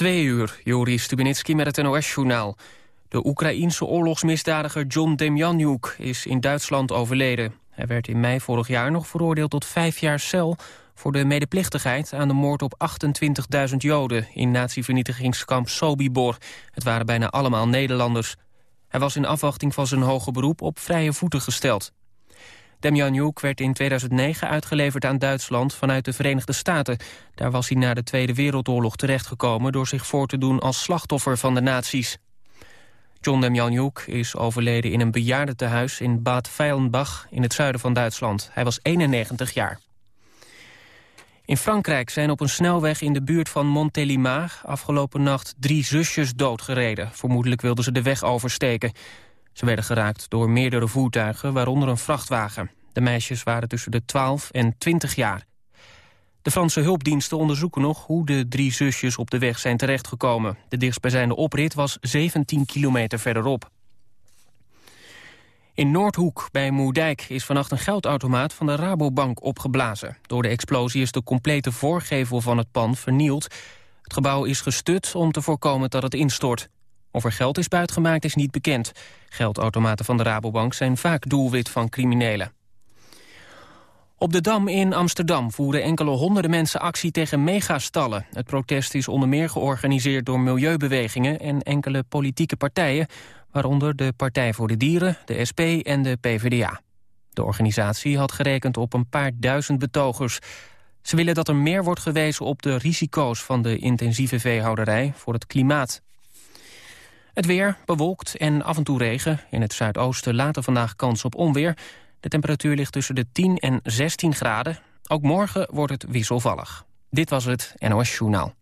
Twee uur, Joris Stubenitski met het NOS-journaal. De Oekraïense oorlogsmisdadiger John Demjanjuk is in Duitsland overleden. Hij werd in mei vorig jaar nog veroordeeld tot vijf jaar cel... voor de medeplichtigheid aan de moord op 28.000 Joden... in natievernietigingskamp Sobibor. Het waren bijna allemaal Nederlanders. Hij was in afwachting van zijn hoge beroep op vrije voeten gesteld. Demjanjuk werd in 2009 uitgeleverd aan Duitsland vanuit de Verenigde Staten. Daar was hij na de Tweede Wereldoorlog terechtgekomen... door zich voor te doen als slachtoffer van de nazi's. John Demjanjuk is overleden in een bejaardentehuis in Bad Feilenbach... in het zuiden van Duitsland. Hij was 91 jaar. In Frankrijk zijn op een snelweg in de buurt van Montélimar... afgelopen nacht drie zusjes doodgereden. Vermoedelijk wilden ze de weg oversteken. Ze werden geraakt door meerdere voertuigen, waaronder een vrachtwagen. De meisjes waren tussen de 12 en 20 jaar. De Franse hulpdiensten onderzoeken nog hoe de drie zusjes op de weg zijn terechtgekomen. De dichtstbijzijnde oprit was 17 kilometer verderop. In Noordhoek bij Moerdijk is vannacht een geldautomaat van de Rabobank opgeblazen. Door de explosie is de complete voorgevel van het pand vernield. Het gebouw is gestut om te voorkomen dat het instort. Of er geld is buitgemaakt is niet bekend. Geldautomaten van de Rabobank zijn vaak doelwit van criminelen. Op de Dam in Amsterdam voeren enkele honderden mensen actie tegen megastallen. Het protest is onder meer georganiseerd door milieubewegingen en enkele politieke partijen, waaronder de Partij voor de Dieren, de SP en de PvdA. De organisatie had gerekend op een paar duizend betogers. Ze willen dat er meer wordt gewezen op de risico's van de intensieve veehouderij voor het klimaat. Het weer bewolkt en af en toe regen. In het zuidoosten later vandaag kans op onweer. De temperatuur ligt tussen de 10 en 16 graden. Ook morgen wordt het wisselvallig. Dit was het NOS Journaal.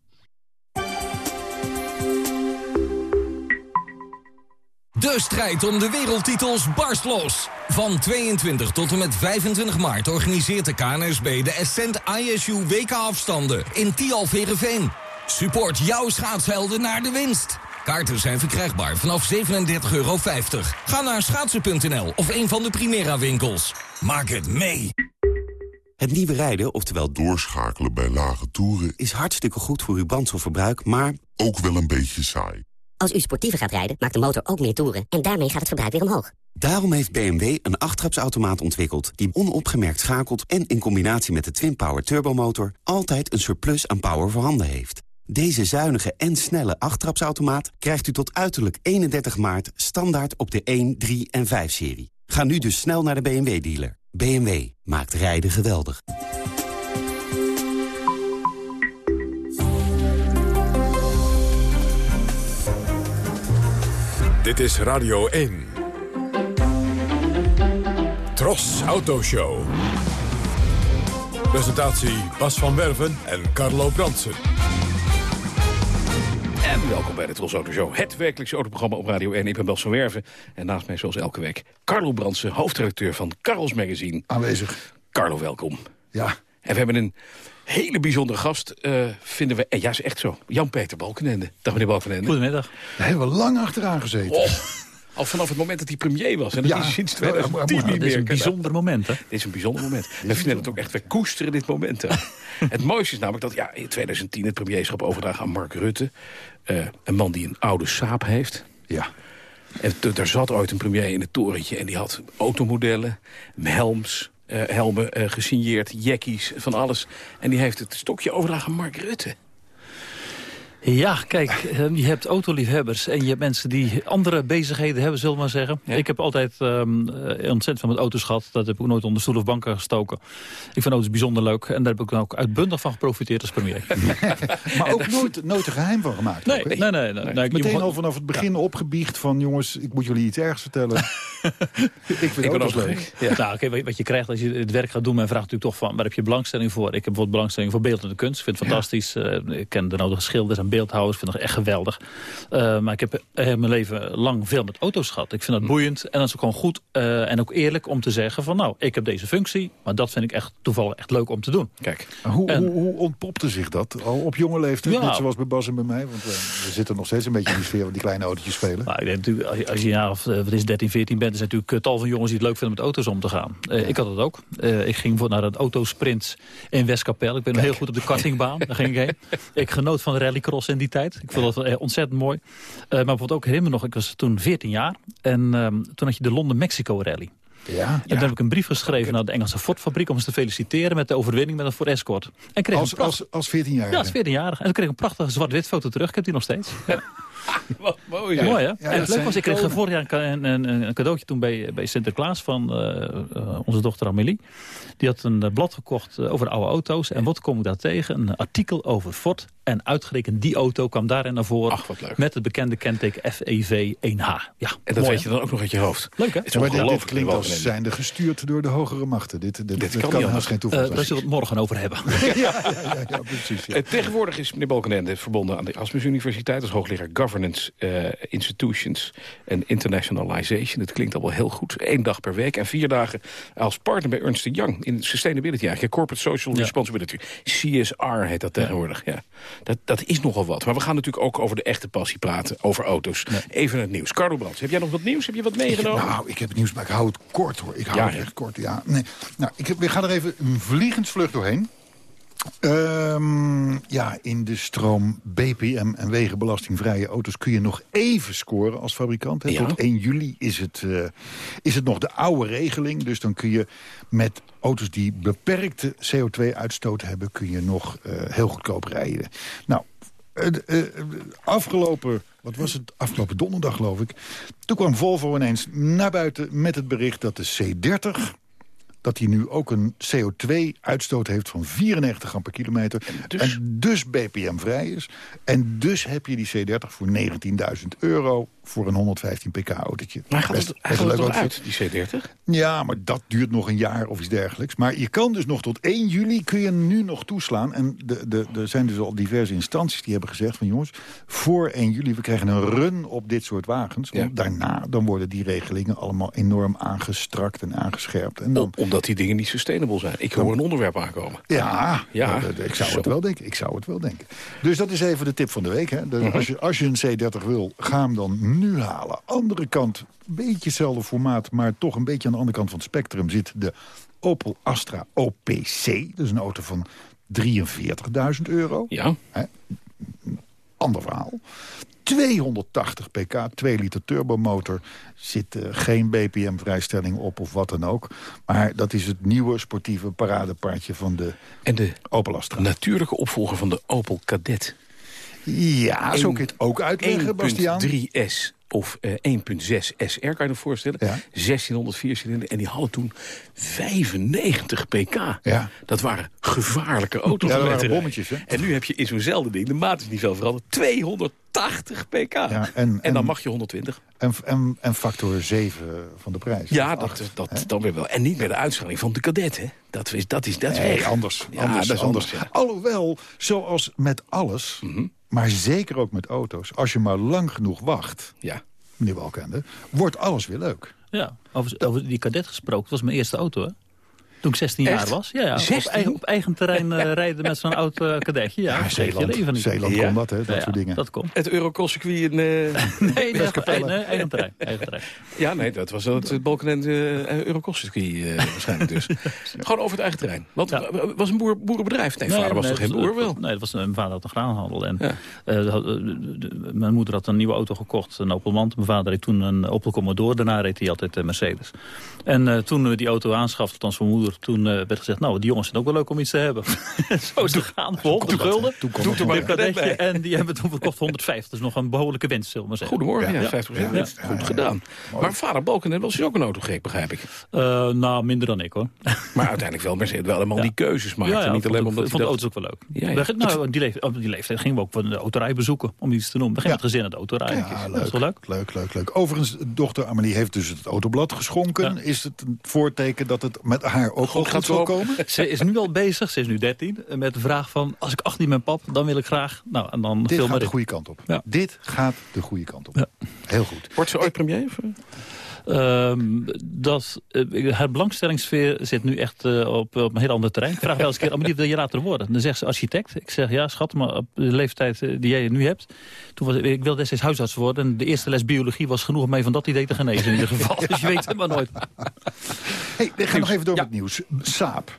De strijd om de wereldtitels barst los. Van 22 tot en met 25 maart organiseert de KNSB de Ascent ISU WK-afstanden in Tialverenveen. Support jouw schaatshelden naar de winst. Kaarten zijn verkrijgbaar vanaf 37,50 euro. Ga naar schaatsen.nl of een van de Primera winkels. Maak het mee! Het nieuwe rijden, oftewel doorschakelen bij lage toeren... is hartstikke goed voor uw brandstofverbruik, maar ook wel een beetje saai. Als u sportiever gaat rijden, maakt de motor ook meer toeren... en daarmee gaat het verbruik weer omhoog. Daarom heeft BMW een achttrapsautomaat ontwikkeld... die onopgemerkt schakelt en in combinatie met de Twin-Power turbomotor... altijd een surplus aan power voorhanden heeft. Deze zuinige en snelle achttrapsautomaat krijgt u tot uiterlijk 31 maart standaard op de 1, 3 en 5-serie. Ga nu dus snel naar de BMW-dealer. BMW maakt rijden geweldig. Dit is Radio 1. Tros Autoshow. Presentatie Bas van Werven en Carlo Bransen. En welkom bij de Tros Auto Show, het wekelijkse autoprogramma op Radio 1. Ik ben Bas van Werven en naast mij zoals elke week Carlo Brandsen, hoofdredacteur van Carlos Magazine. Aanwezig. Carlo, welkom. Ja. En we hebben een hele bijzondere gast, uh, vinden we. En ja, is echt zo. Jan-Peter Balkenende. Dag meneer Balkenende. Goedemiddag. Daar hebben we lang achteraan gezeten. Oh, al vanaf het moment dat hij premier was. En dat Ja. is sinds 2010 Ja, niet dit is meer. een bijzonder moment, hè? Dit is een bijzonder moment. We vinden het ook echt, we koesteren dit moment. het mooiste is namelijk dat ja, in 2010 het premierschap overdragen aan Mark Rutte. Eh, een man die een oude saap heeft. Ja. En daar zat ooit een premier in het torentje en die had automodellen, helms, eh, helmen eh, gesigneerd, jackies, van alles. En die heeft het stokje overdragen aan Mark Rutte. Ja, kijk, eh, je hebt autoliefhebbers en je hebt mensen die andere bezigheden hebben, zullen we maar zeggen. Ja. Ik heb altijd ehm, eh, ontzettend veel met auto's gehad. Dat heb ik ook nooit onder stoel of banken gestoken. Ik vind auto's bijzonder leuk en daar heb ik dan ook uitbundig van geprofiteerd als premier. Maar ook nooit, nooit een geheim van gemaakt. Nee, ook, nee, nee. nee, nee, Meteen al vanaf het begin opgebiecht van... jongens, ik moet jullie iets ergs vertellen. ik vind auto's ook leuk. Ja. Nou, oké, wat- wat je krijgt als je het werk gaat doen... men vraagt natuurlijk toch van, waar heb je belangstelling voor? Ik heb bijvoorbeeld belangstelling voor beeldende kunst. Ik vind het fantastisch. Eh, ik ken de nodige schilders en beeldhouwers. Ik vind het echt geweldig. Eh, maar ik heb eh, mijn leven lang veel met auto's gehad. Ik vind dat boeiend. En dat is ook gewoon goed eh, en ook eerlijk om te zeggen van... nou, ik heb deze functie, maar dat vind ik echt toevallig echt leuk om te doen. Kijk, Hoe, En- hoe, hoe ontpopte zich dat? Al op jonge leeftijd, Ja. net zoals bij Bas en bij mij. Want we zitten nog steeds een beetje in die sfeer van die kleine autootjes spelen. Nou, ik denk natuurlijk, als je, als of wat is, het, 13, 14 bent... er zijn natuurlijk tal van jongens die het leuk vinden met auto's om te gaan. Eh, Ik had het ook. Eh, ik ging voor naar een autosprint in Westkapel. Ik ben heel goed op de kartingbaan. Daar ging ik heen. Ik genoot van de rallycross Bartels in die tijd. Ik vond dat eh, ontzettend mooi. Eh, maar bijvoorbeeld ook herinner me nog, ik was toen 14 jaar. En ehm, toen had je de Londen-Mexico rally. Ja. En toen heb ik een brief geschreven naar de Engelse Ford-fabriek... om ze te feliciteren met de overwinning met een Ford Escort. En kreeg Als, als, als 14-jarige. Ja, als 14-jarige. En toen kreeg ik een prachtige zwart-wit foto terug. Ik heb die nog steeds. Ja. Wat mooi. Mooi, hè? Ja, en het leuk zijn was, ik kreeg vorig jaar een, een, een, een cadeautje toen bij, bij Sinterklaas van eh, eh, onze dochter Amélie. Die had een eh, blad gekocht over de oude auto's. En wat kom ik daar tegen? Een artikel over Ford. En uitgerekend die auto kwam daarin naar voren. Ach, wat leuk. Met het bekende kenteken FEV 1H. Ja, En dat mooi, weet je dan ook nog uit je hoofd. Leuk, hè? Het is Ja, maar dit, klinkt als zijnde gestuurd door de hogere machten. Dit, dit, dit, kan kan niet haast anders. geen toeval daar zijn. zullen we het morgen over hebben. ja, ja, ja, ja, precies. Ja. Tegenwoordig is meneer Balkenende verbonden aan de Erasmus Universiteit... als hoogleraar Governance eh, Institutions en Internationalization. Het klinkt allemaal heel goed. Eén dag per week en vier dagen als partner bij Ernst Young... in sustainability eigenlijk, corporate social Ja. responsibility. CSR heet dat tegenwoordig, ja. Dat, dat is nogal wat. Maar we gaan natuurlijk ook over de echte passie praten, over auto's. Even het nieuws. Carlo Brands, heb jij nog wat nieuws? Heb je wat meegenomen? Nou, ik heb het nieuws, maar ik hou het kort hoor. Ik hou het echt kort, ja. Nee. Nou, ik, heb, ik ga er even een vliegensvlucht doorheen. Ehm, ja, in de stroom BPM en wegenbelastingvrije auto's kun je nog even scoren als fabrikant. Hè. Ja. Tot 1 juli is het, eh, is het nog de oude regeling. Dus dan kun je met auto's die beperkte CO2-uitstoot hebben... kun je nog eh, heel goedkoop rijden. Nou, eh, afgelopen, wat was het, afgelopen donderdag geloof ik... toen kwam Volvo ineens naar buiten met het bericht dat de C30 dat die nu ook een CO2-uitstoot heeft van 94 gram per kilometer. dus? En dus BPM-vrij is. En dus heb je die C30 voor 19.000 euro voor een 115 pk-autootje. Maar gaat het, hij gaat het uit, die C30? Ja, maar dat duurt nog een jaar of iets dergelijks. Maar je kan dus nog tot 1 juli kun je nu nog toeslaan. En de, de, er zijn dus al diverse instanties die hebben gezegd van jongens... voor 1 juli, we krijgen een run op dit soort wagens. Ja. daarna dan worden die regelingen allemaal enorm aangestrakt en aangescherpt. En dan, Om- omdat die dingen niet sustainable zijn. Ik hoor een onderwerp aankomen. ja, Ja. dat- ik zou Zo. het wel denken. Ik zou het wel denken. Dus dat is even de tip van de week. Hè. Mhm. Dus als, je, als je een C30 wil, ga hem dan nu halen. Andere kant, een beetje hetzelfde formaat... maar toch een beetje aan de andere kant van het spectrum... zit de Opel Astra OPC. Dat is een auto van 43.000 euro. Ja, Ander verhaal. 280 pk, 2 liter turbomotor. Zit eh, geen BPM-vrijstelling op of wat dan ook. Maar dat is het nieuwe sportieve paradepaardje van de en de Opel Astra. natuurlijke opvolger van de Opel Kadett. Ja, zo kun je het ook uitleggen, Bastiaan. 1.3S of eh, 1.6 SR, kan je je voorstellen. Ja. 1604 cilinder. En die hadden toen 95 pk. Ja. Dat waren gevaarlijke auto's. Ja, dat waren bommetjes, hè? En nu heb je in zo'nzelfde ding, de maat is niet veel veranderd, 280 pk. en- en, en- dan mag je 120. En, en, en factor 7 van de prijs. Ja, dat, dat hè? dan weer wel. En niet meer de uitschaling van de kadet, hè. Dat is, dat is, dat is Nee, anders. Ja, anders, dat is anders, ja. Alhoewel, zoals met alles, Mhm. Maar zeker ook met auto's... als je maar lang genoeg wacht, Ja. meneer Walkende... wordt alles weer leuk. Ja, over, over die kadet gesproken. Het was mijn eerste auto, hè? Toen ik 16 Echt? jaar was. Ja, ja, op, 16? eigen, op eigen terrein eh, rijden met zo'n oud kadetje. Ja, dat je Zeeland, leven niet. Zeeland Ja. kon dat, hè, dat Ja, ja, soort dingen. Dat komt. Het Eurocross-circuit in... eh, Nee, nee, Westkapelle. nee, eigen terrein. Eigen terrein. ja, nee, dat was het Balkenend uh, Eurocross-circuit eh, waarschijnlijk dus. Gewoon over het eigen terrein. Want Ja. eh, was een boer, boerenbedrijf? Nee, vader was nee, toch geen dat- boer wel? Nee, dat was, mijn vader had een graanhandel. En, Ja. had- de- de- mijn moeder had een nieuwe auto gekocht, een Opel Mant. Mijn vader reed toen een Opel Commodore. Daarna reed hij altijd Mercedes. En eh, toen we die auto aanschaften, althans mijn moeder... toen eh, werd gezegd, nou, die jongens zijn ook wel leuk om iets te hebben. Zo is het gegaan, voor 100 gulden. Toen het er bij. En die hebben toen verkocht voor 150. Dus nog een behoorlijke winst, zullen we maar zeggen. Goedemorgen, ja, Ja. 50% Ja. winst. Goed gedaan. Maar vader Balkenend was dus ook een autogek, begrijp ik. Eh, nou, minder dan ik, hoor. Maar uiteindelijk wel Mercedes wel allemaal Ja. die keuzes maakte. Ja, ja, niet alleen omdat ik hij vond de auto's ook wel leuk. Nou, op die, leeftijd, gingen we ook van de autorij bezoeken, om iets te noemen. We gingen met gezin naar de autorij. Ja, leuk, leuk. leuk, leuk, leuk. Overigens, dochter Amelie heeft dus het autoblad geschonken. Is het een voorteken dat het met haar ook Goed goed gaat zal lopen. komen? Ze is nu al bezig, ze is nu 13, met de vraag van... als ik 18 ben, pap, dan wil ik graag... Nou, en dan Dit gaat maar de goede kant op. Ja. Dit gaat de goede kant op. Ja. Heel goed. Wordt ze ooit premier? Of? Ehm, dat, eh, haar belangstellingssfeer zit nu echt eh, op, op een heel ander terrein. Ik vraag wel eens een keer, Amelie, wil je later worden? Dan zegt ze architect. Ik zeg, ja schat, maar op de leeftijd eh, die jij nu hebt... Toen was, ik wilde destijds huisarts worden. En de eerste les biologie was genoeg om mij van dat idee te genezen in ieder geval. Dus je weet het maar nooit. Hey, we gaan nog even door met nieuws. Saab.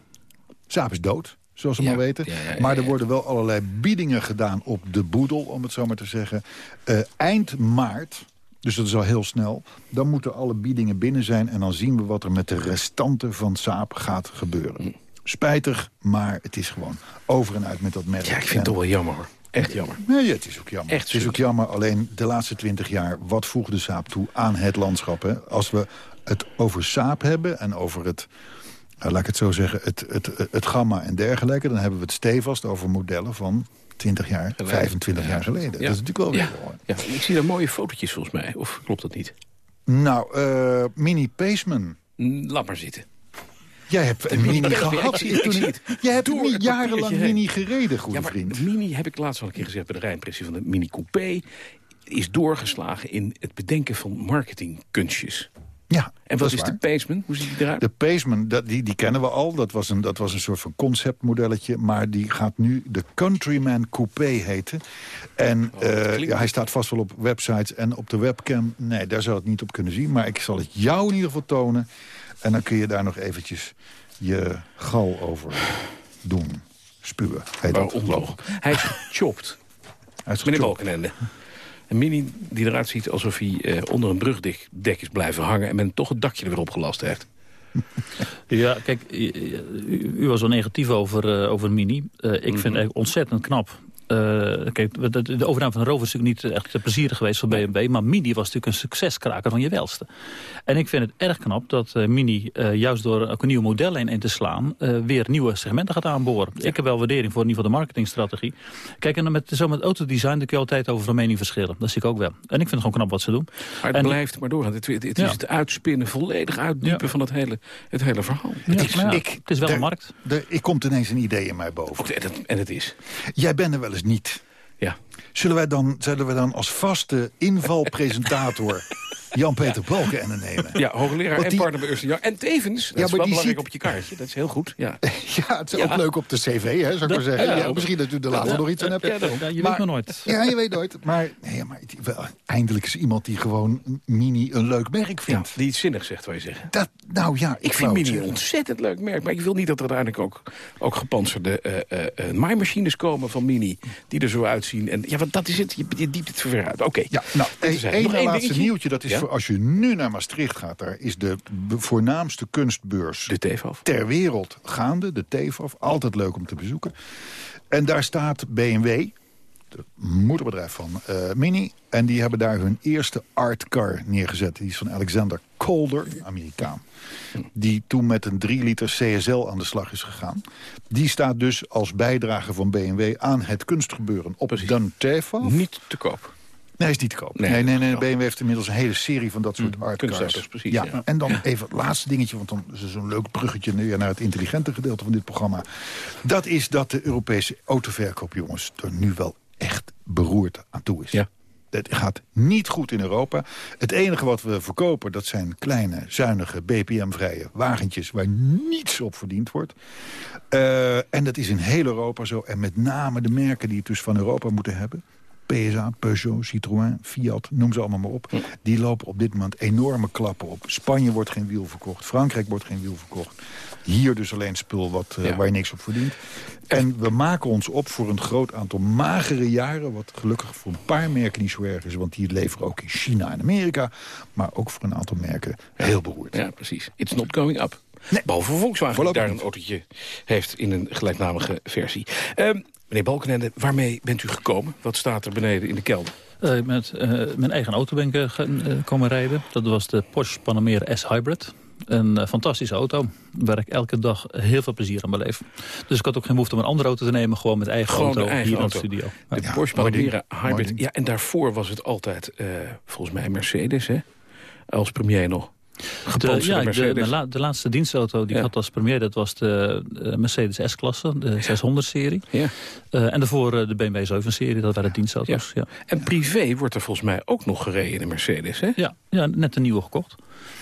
Saab is dood. zoals we Ja, maar weten. ja, ja, ja, maar er ja. worden wel allerlei biedingen gedaan op de boedel, om het zo maar te zeggen. Eh, eind maart, dus dat is al heel snel, dan moeten alle biedingen binnen zijn... en dan zien we wat er met de restanten van Saab gaat gebeuren. Spijtig, maar het is gewoon over en uit met dat merk. Ja, ik vind En- het toch wel jammer hoor. Echt jammer. Nee, ja, het is ook jammer. Echt het is ook jammer, alleen de laatste twintig jaar... wat voegde Saab toe aan het landschap? Hè? Als we het over Saab hebben en over het... nou, laat ik het zo zeggen, het, het, het, gamma en dergelijke... dan hebben we het stevast over modellen van 20 jaar, 25 jaar geleden. Dat is natuurlijk wel weer Ja. ik zie daar mooie fotootjes volgens mij. Of klopt dat niet? Nou, eh, Mini Paceman. Laat maar zitten. Jij hebt een Mini gehad. ik. Jij hebt Door jarenlang. Mini gereden, goede Ja, maar vriend. Mini, heb ik laatst al een keer gezegd bij de rijimpressie van de Mini Coupé... is doorgeslagen in het bedenken van marketingkunstjes. Ja, En wat is, waar. de Paceman? Hoe ziet die eruit? De Paceman, dat, die, die kennen we al. Dat was, een, dat was een soort van conceptmodelletje. Maar die gaat nu de Countryman Coupé heten. En Oh, eh, ja, hij staat vast wel op websites en op de webcam. Nee, daar zou het niet op kunnen zien. Maar ik zal het jou in ieder geval tonen. En dan kun je daar nog eventjes je gal over doen. Spuwen. Heet Waarom toch? ik. Hij is gechopt. Hij is Meneer. Balkenende. Een Mini die eruit ziet alsof hij eh, onder een brugdek dek is blijven hangen... en men toch het dakje er weer opgelast heeft. Ja, kijk, u, was wel negatief over, eh, over Mini. Eh, ik vind het eigenlijk ontzettend knap. Eh, kijk, de, de overname van de Rover is natuurlijk niet echt plezierig geweest voor BMW... maar Mini was natuurlijk een succeskraker van je welste. En ik vind het erg knap dat eh, Mini, eh, juist door ook een nieuw model in, in te slaan... eh, weer nieuwe segmenten gaat aanboren. Ik heb wel waardering voor in ieder geval de marketingstrategie. Kijk, en dan met, zo met autodesign daar kun je altijd over van mening verschillen. Dat zie ik ook wel. En ik vind het gewoon knap wat ze doen. Maar het En- blijft maar doorgaan. Het, het, het Ja. is het uitspinnen, volledig uitdiepen Ja. van het hele, het hele verhaal. Ja, Het is, ik- het is wel een markt. Er, ik komt ineens een idee in mij boven. en, het, en het is. Jij bent er wel eens niet. Ja. Zullen, wij dan, zullen we dan als vaste invalpresentator Jan-Peter Balkenende nemen? Ja, hoogleraar Want en die- partner bij Young. En tevens, dat Ja, is wel die belangrijk ziet- op je kaartje. Dat is heel goed. Ja. Ja, het is Ja. ook leuk op de cv, hè, zou ik maar zeggen. ja, Ja, misschien dat u er later nog iets aan hebt. Ja. Ja, je Maar- weet maar nooit. Ja, je weet nooit. Maar, nee, maar wel, eindelijk is iemand die gewoon Mini een leuk merk Ja, vindt. die iets zinnigs zegt, wil je zeggen. Dat, nou ja, ik, Ik vind Mini een ontzettend leuk merk. Maar ik wil niet dat er uiteindelijk ook, ook gepantserde eh eh, eh, maaimachines komen van Mini. Die er zo uitzien. En, ja, want dat is het. Je, je diept het ver uit. Oké. Ja, nou, één één laatste nieuwtje. Dat is Ja? voor als je nu naar Maastricht gaat. Daar is de voornaamste kunstbeurs De ter wereld gaande. De TEFAF. Altijd leuk om te bezoeken. En daar staat BMW, het moederbedrijf van eh, Mini. En die hebben daar hun eerste art car neergezet. Die is van Alexander Calder, Amerikaan. Die toen met een 3 liter CSL aan de slag is gegaan. Die staat dus als bijdrage van BMW aan het kunstgebeuren op Precies. TEFAF. Niet te koop. Nee, hij is niet te koop. Nee, Nee, nee, BMW heeft inmiddels een hele serie van dat soort art cars. kunstauto's, precies, Ja. ja. En dan even het laatste dingetje, want dan is het zo'n leuk bruggetje naar het intelligente gedeelte van dit programma. Dat is dat de Europese autoverkoop, jongens, er nu wel echt beroerd aan toe is. Ja. Het gaat niet goed in Europa. Het enige wat we verkopen, dat zijn kleine, zuinige, BPM-vrije wagentjes... waar niets op verdiend wordt. Eh, en dat is in heel Europa zo. En met name de merken die het dus van Europa moeten hebben... PSA, Peugeot, Citroën, Fiat, noem ze allemaal maar op. Die lopen op dit moment enorme klappen op. Spanje wordt geen wiel verkocht, Frankrijk wordt geen wiel verkocht. Hier dus alleen spul wat, eh, Ja. waar je niks op verdient. En we maken ons op voor een groot aantal magere jaren... wat gelukkig voor een paar merken niet zo erg is... want die leveren ook in China en Amerika... maar ook voor een aantal merken heel beroerd. Ja, precies. It's not going up. Behalve Volkswagen die Voorlopig daar een autootje heeft in een gelijknamige versie. Ehm, meneer Balkenende, waarmee bent u gekomen? Wat staat er beneden in de kelder? Eh, met eh, mijn eigen auto ben ik eh, eh, komen rijden. Dat was de Porsche Panamera S-Hybrid. Een eh, fantastische auto, waar ik elke dag heel veel plezier aan beleef. Dus ik had ook geen behoefte om een andere auto te nemen. Gewoon met eigen Gewoon auto eigen hier auto. in de studio. De Ja, Porsche Panamera Hybrid. Ja, en daarvoor was het altijd, eh, volgens mij, Mercedes, hè? Als premier nog. De, ja, de, de, la- de laatste dienstauto die Ja. ik had als premier... dat was de eh, Mercedes S-klasse, de 600-serie. Ja. en daarvoor eh, de BMW 7-serie, dat waren dienstauto's. Ja. En privé wordt er volgens mij ook nog gereden in de Mercedes, hè? Ja. Ja, net een nieuwe gekocht.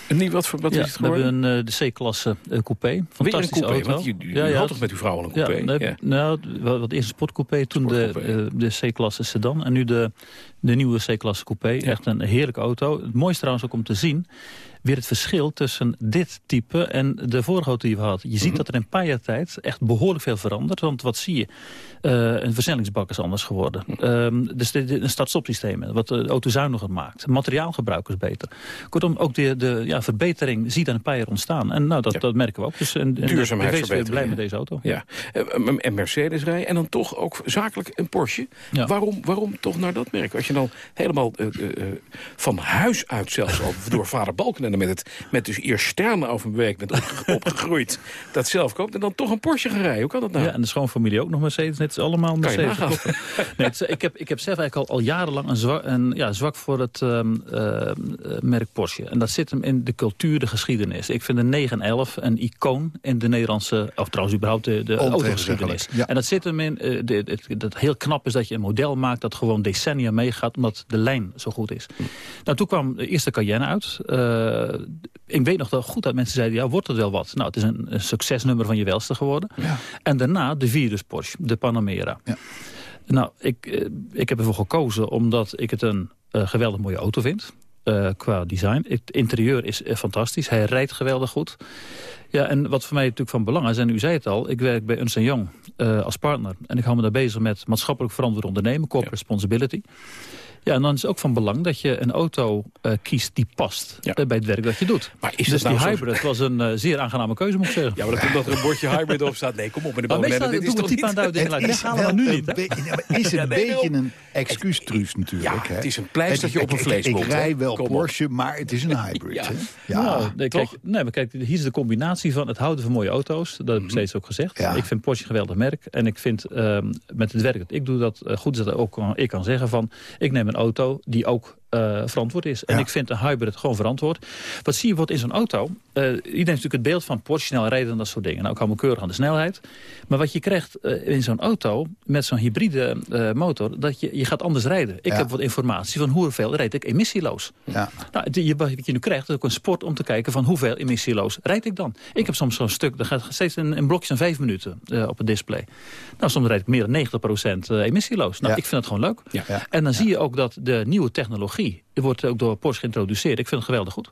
En niet wat voor wat ja, is het we geworden? hebben een, eh, de C-klasse eh, coupé. Weer een Fantastische coupé, auto. want je, je ja, ja, had toch met uw vrouw al een coupé? Ja. Nou, wat eerst een sportcoupé, toen de, eh, de C-klasse sedan. En nu de, de nieuwe C-klasse coupé. Echt een heerlijke auto. Het mooiste trouwens ook om te zien. Weer het verschil tussen dit type en de vorige auto die we hadden. Je ziet Mhm. dat er in een paar jaar tijd echt behoorlijk veel verandert. Want wat zie je? Eh, een versnellingsbak is anders geworden. Mhm. Ehm, dus de, de, een start-stop systeem, wat de auto zuiniger maakt. Materiaalgebruik is beter. Kortom, ook de, de ja, verbetering zie je dan een paar jaar ontstaan. En nou, dat, Ja. dat merken we ook. Dus, en, en Duurzaamheidsverbetering, blij met deze auto. Ja, Eh, en Mercedes rijden en dan toch ook zakelijk een Porsche. Ja. Waarom, waarom toch naar dat merk? Als je dan helemaal eh, eh, eh, van huis uit zelfs al door vader Met, het, met dus eerst sterren over een week bent opge- opgegroeid, dat zelf koopt en dan toch een Porsche gaan rijden. Hoe kan dat nou? Ja, en de schoonfamilie ook nog Mercedes. Het is allemaal Mercedes. Nee, is- ik, heb, ik heb zelf eigenlijk al, al jarenlang een, zwak, een ja, zwak voor het ehm, eh, merk Porsche. En dat zit hem in de cultuur, de geschiedenis. Ik vind de 911 een icoon in de Nederlandse... of trouwens überhaupt de, de autogeschiedenis. Ja. En dat zit hem in... eh, de, het, dat heel knap is dat je een model maakt... dat gewoon decennia meegaat, omdat de lijn zo goed is. Nou, toen kwam de eerste Cayenne uit. Eh, ik weet nog dat goed dat mensen zeiden... ja, wordt het wel wat? Nou, het is een, een succesnummer van je welste geworden. En daarna de virus Porsche, de Panamera. Ja. Nou, ik, eh, ik heb ervoor gekozen omdat ik het een eh, geweldig mooie auto vind. eh, qua design. Het interieur is eh, fantastisch. Hij rijdt geweldig goed. Ja, en wat voor mij natuurlijk van belang is, en u zei het al... ik werk bij Ernst Young eh, als partner. En ik hou me daar bezig met maatschappelijk verantwoord ondernemen... corporate responsibility. Ja, en dan is het ook van belang dat je een auto eh, kiest die past Ja. eh, bij het werk dat je doet. Maar is dus dat nou die zo- hybrid was een eh, zeer aangename keuze, moet ik zeggen. Ja, maar dat, dat er een bordje hybrid op staat. Nee, kom op met de maar meestal. Dit is toch type aan niet... duiding. Het is halen we wel nu een niet, is het Ja, een beetje een excuustruus natuurlijk. Ja, hè? het is een pleistertje op een ik- ik- vleeswond, Ik, hè? rij wel Kom op. Porsche, maar het is een hybrid. Ja. hè? Nou, nee, toch? kijk, nee, maar kijk, hier is de combinatie van het houden van mooie auto's. Dat heb ik steeds ook gezegd. Ik vind Porsche een geweldig merk. En ik vind ehm, met het werk dat ik doe, dat goed is dat ook ik kan zeggen van... ik neem een auto die ook eh, verantwoord is. En Ja. ik vind een hybrid gewoon verantwoord. Wat zie je wordt in zo'n auto? Eh iedereen heeft natuurlijk het beeld van Porsche snel rijden en dat soort dingen. Nou, ik hou me keurig aan de snelheid. Maar wat je krijgt eh, in zo'n auto met zo'n hybride motor... dat je, je gaat anders rijden. Ik Ja. heb wat informatie van hoeveel rijd ik emissieloos. Ja. Nou, je, wat je nu krijgt is ook een sport om te kijken van hoeveel emissieloos rijd ik dan. Ik heb soms zo'n stuk, dat gaat steeds in blokjes van vijf minuten op het display. Nou, soms rijd ik meer dan 90% eh, emissieloos. Nou, ik vind het gewoon leuk. En dan zie je ook dat de nieuwe technologie, die wordt ook door Porsche geïntroduceerd. Ik vind het geweldig goed.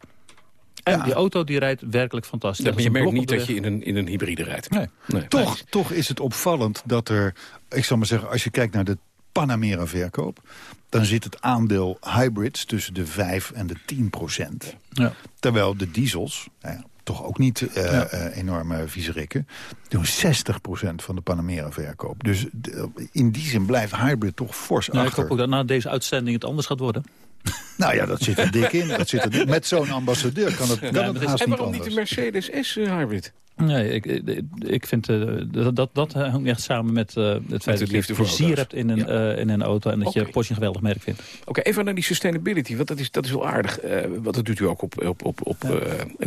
En Ja. die auto die rijdt werkelijk fantastisch. Ja, Dat maar je merkt niet dat je in een, in een hybride rijdt. Nee. Nee. Toch, toch is het opvallend dat er, ik zal maar zeggen... als je kijkt naar de Panamera verkoop... dan zit het aandeel hybrids tussen de 5 en de 10 procent. Ja. Terwijl de diesels, nou ja, toch ook niet eh, Ja. eh, enorme viezerikken... doen 60 procent van de Panamera verkoop. Dus de- in die zin blijft hybrid toch fors Nou, ik achter. hoop ook dat na deze uitzending het anders gaat worden. Nou ja, dat zit er dik in. Dat zit er dik- Met zo'n ambassadeur kan het, kan het haast En waarom niet de. Mercedes S-hybrid? Nee, ik, ik, ik vind eh, dat, dat, hangt echt samen met eh, het feit dat je liefde voor plezier hebt in een, eh, in een auto en dat je Porsche een geweldig merk vindt. Oké, even naar die sustainability, want dat is, dat is wel aardig. Eh want dat doet u ook op, op, op, op eh,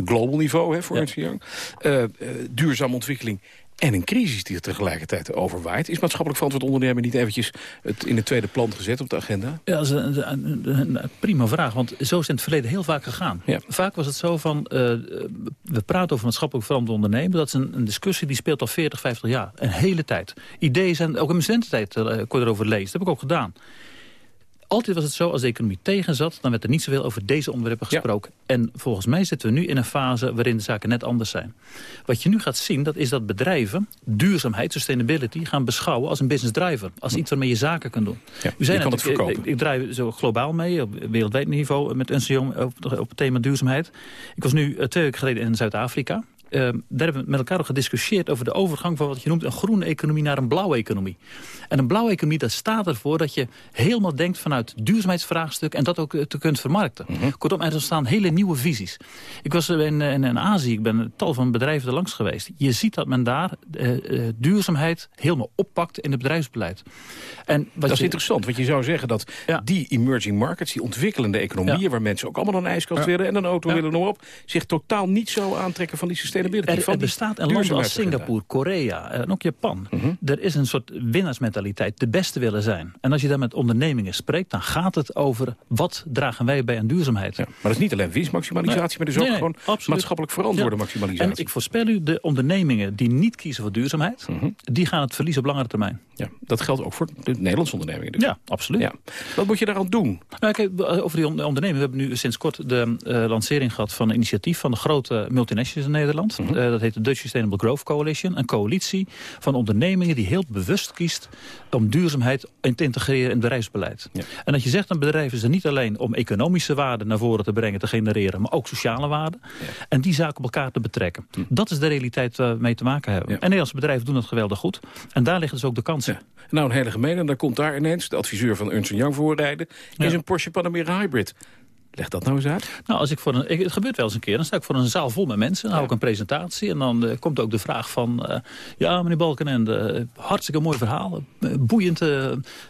global niveau hè, voor Ja. Ernst Young. Eh, eh, duurzame ontwikkeling en een crisis die er tegelijkertijd overwaait. Is maatschappelijk verantwoord ondernemen niet eventjes het in het tweede plan gezet op de agenda? Ja, dat is een, een- een- prima vraag, want zo is het in het verleden heel vaak gegaan. Ja. Vaak was het zo van, eh, we praten over maatschappelijk verantwoord ondernemen. Dat is een, een discussie die speelt al 40, 50 jaar. Een hele tijd. Ideeën zijn, ook in mijn studententijd eh, kon je erover lezen. Dat heb ik ook gedaan. Altijd was het zo, als de economie tegen zat... dan werd er niet zoveel over deze onderwerpen Ja. gesproken. En volgens mij zitten we nu in een fase waarin de zaken net anders zijn. Wat je nu gaat zien, dat is dat bedrijven duurzaamheid, sustainability... gaan beschouwen als een business driver. Als iets waarmee je zaken kan doen. Ja, U net, het ik- verkopen. Ik, ik draai zo globaal mee, op wereldwijd niveau... met Young op, op het thema duurzaamheid. Ik was nu eh, twee weken geleden in Zuid-Afrika. Eh, daar hebben we met elkaar ook gediscussieerd over de overgang van wat je noemt een groene economie naar een blauwe economie. En een blauwe economie, dat staat ervoor dat je helemaal denkt vanuit duurzaamheidsvraagstuk en dat ook eh, te kunt vermarkten. Mhm. Kortom, er ontstaan hele nieuwe visies. Ik was in, in, in Azië, ik ben tal van bedrijven er langs geweest. Je ziet dat men daar eh, eh, duurzaamheid helemaal oppakt in het bedrijfsbeleid. En wat Dat is je, interessant, want je zou zeggen dat Ja. die emerging markets, die ontwikkelende economieën... Ja. waar mensen ook allemaal een ijskast Ja. willen en een auto willen, noem op... zich totaal niet zo aantrekken van die sustainability. Sustainability. Er, van er bestaat een land als. Singapore, Korea en ook Japan. Mhm. Er is een soort winnaarsmentaliteit, de beste willen zijn. En als je daar met ondernemingen spreekt, dan gaat het over... wat dragen wij bij aan duurzaamheid. Ja, maar dat is niet alleen winstmaximalisatie, maar dus ook Nee, gewoon absoluut. maatschappelijk verantwoorde Ja. maximalisatie. En ik voorspel u, de ondernemingen die niet kiezen voor duurzaamheid... Mhm. die gaan het verliezen op langere termijn. Ja, dat geldt ook voor de Nederlandse ondernemingen. Dus. Ja, absoluut. Ja. Wat moet je daaraan doen? Nou, kijk, over die on- onderneming. We hebben nu sinds kort de eh, lancering gehad van een initiatief van de grote multinationals in Nederland. Mhm. Eh, dat heet de Dutch Sustainable Growth Coalition. Een coalitie van ondernemingen die heel bewust kiest om duurzaamheid in te integreren in het bedrijfsbeleid. Ja. En dat je zegt, een bedrijf is er niet alleen om economische waarden naar voren te brengen, te genereren, maar ook sociale waarden. En die zaken op elkaar te betrekken. Dat is de realiteit waar we mee te maken hebben. Ja. En Nederlandse bedrijven doen dat geweldig goed. En daar liggen dus ook de kansen. Nou, een hele gemene. En dan komt daar ineens de adviseur van Ernst Young voorrijden. Is een Porsche Panamera Hybrid. Leg dat nou eens uit. Nou, als ik voor een, ik- het gebeurt wel eens een keer. Dan sta ik voor een zaal vol met mensen. Dan hou ik een presentatie. En dan eh, komt ook de vraag van... eh, ja, meneer Balkenende, eh, hartstikke mooi verhaal. boeiend,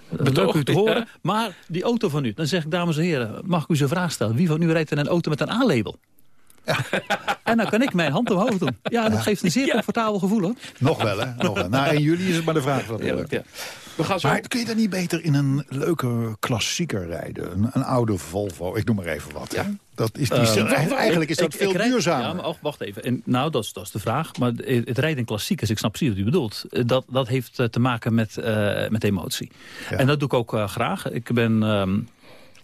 leuk u te ja. horen. Maar die auto van u, dan zeg ik, dames en heren... mag ik u zo'n vraag stellen? Wie van u rijdt in een auto met een A-label? En dan kan ik mijn hand omhoog doen. Ja, dat geeft een zeer comfortabel gevoel, hoor. Nog wel, hè? Nog wel. Na 1 juli is het maar de vraag wat Ja, ja. We gaan zo... Maar kun je dan niet beter in een leuke klassieker rijden? Een, een oude Volvo, ik noem maar even wat. hè? Dat is, die, Eh, eigenlijk is dat Ik- ik veel rijd- duurzamer. Ja, maar oh, wacht even. En, nou, dat is, dat is de vraag. Maar het, rijden in klassiekers, ik snap precies wat u bedoelt. Eh, Dat, dat heeft eh, te maken met, eh, met emotie. Ja. En dat doe ik ook graag. Ik ben... ehm,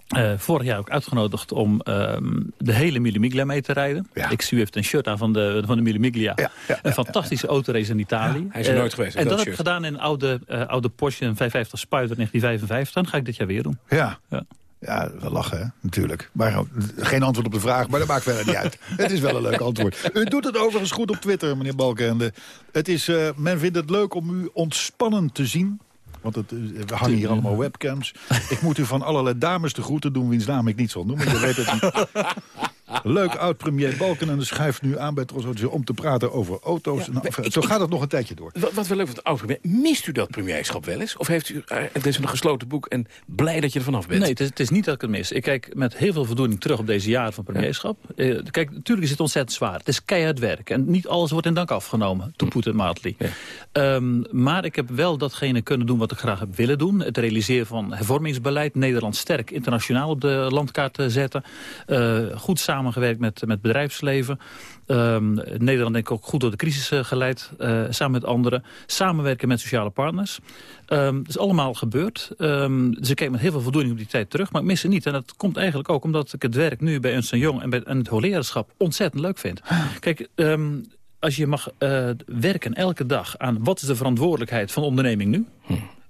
eh, vorig jaar ook uitgenodigd om ehm, de hele Mille Miglia mee te rijden. Ja. Ik zie u heeft een shirt aan van de, van de Mille Miglia. Ja, ja, een fantastische autorace in Italië. hij is er Eh, nooit geweest, En dat dat heb ik gedaan in een oude, eh, oude Porsche, een 550 Spuiter 1955. Dan ga ik dit jaar weer doen. Ja. Ja. Ja, we lachen, hè? natuurlijk. Maar eh, geen antwoord op de vraag, maar dat maakt verder niet uit. Het is wel een leuk antwoord. U doet het overigens goed op Twitter, meneer Balkenende. Het is, eh, men vindt het leuk om u ontspannen te zien. Want het, eh, we hangen hier allemaal webcams. Ik moet u van allerlei dames de groeten doen... wiens naam ik niet zal noemen. Je weet het niet. Leuk oud-premier Balkenende schuift nu aan bij Tros Auto's om te praten over auto's. Nou, zo gaat het nog een tijdje door. Wat, wat wel leuk van het oud premier. Mist u dat premierschap wel eens? Of heeft u, eh, het is een gesloten boek en blij dat je er vanaf bent? Nee, het is, het is niet dat ik het mis. Ik kijk met heel veel voldoening terug op deze jaren van premierschap. Eh, kijk, natuurlijk is het ontzettend zwaar. Het is keihard werk. En niet alles wordt in dank afgenomen. To put it mildly. Ja. Ehm, maar ik heb wel datgene kunnen doen wat ik graag heb willen doen. Het realiseren van hervormingsbeleid. Nederland sterk internationaal op de landkaart te zetten. Eh, goed samengewerkt met, met bedrijfsleven. Ehm, Nederland denk ik ook goed door de crisis eh, geleid. eh, samen met anderen. Samenwerken met sociale partners. Ehm, het is allemaal gebeurd. Ehm, dus ik met heel veel voldoening op die tijd terug. Maar ik mis ze niet. En dat komt eigenlijk ook omdat ik het werk nu bij Ernst Jong... en bij en het hoogleraarschap ontzettend leuk vind. Kijk, ehm, als je mag eh, werken elke dag aan... wat is de verantwoordelijkheid van de onderneming nu...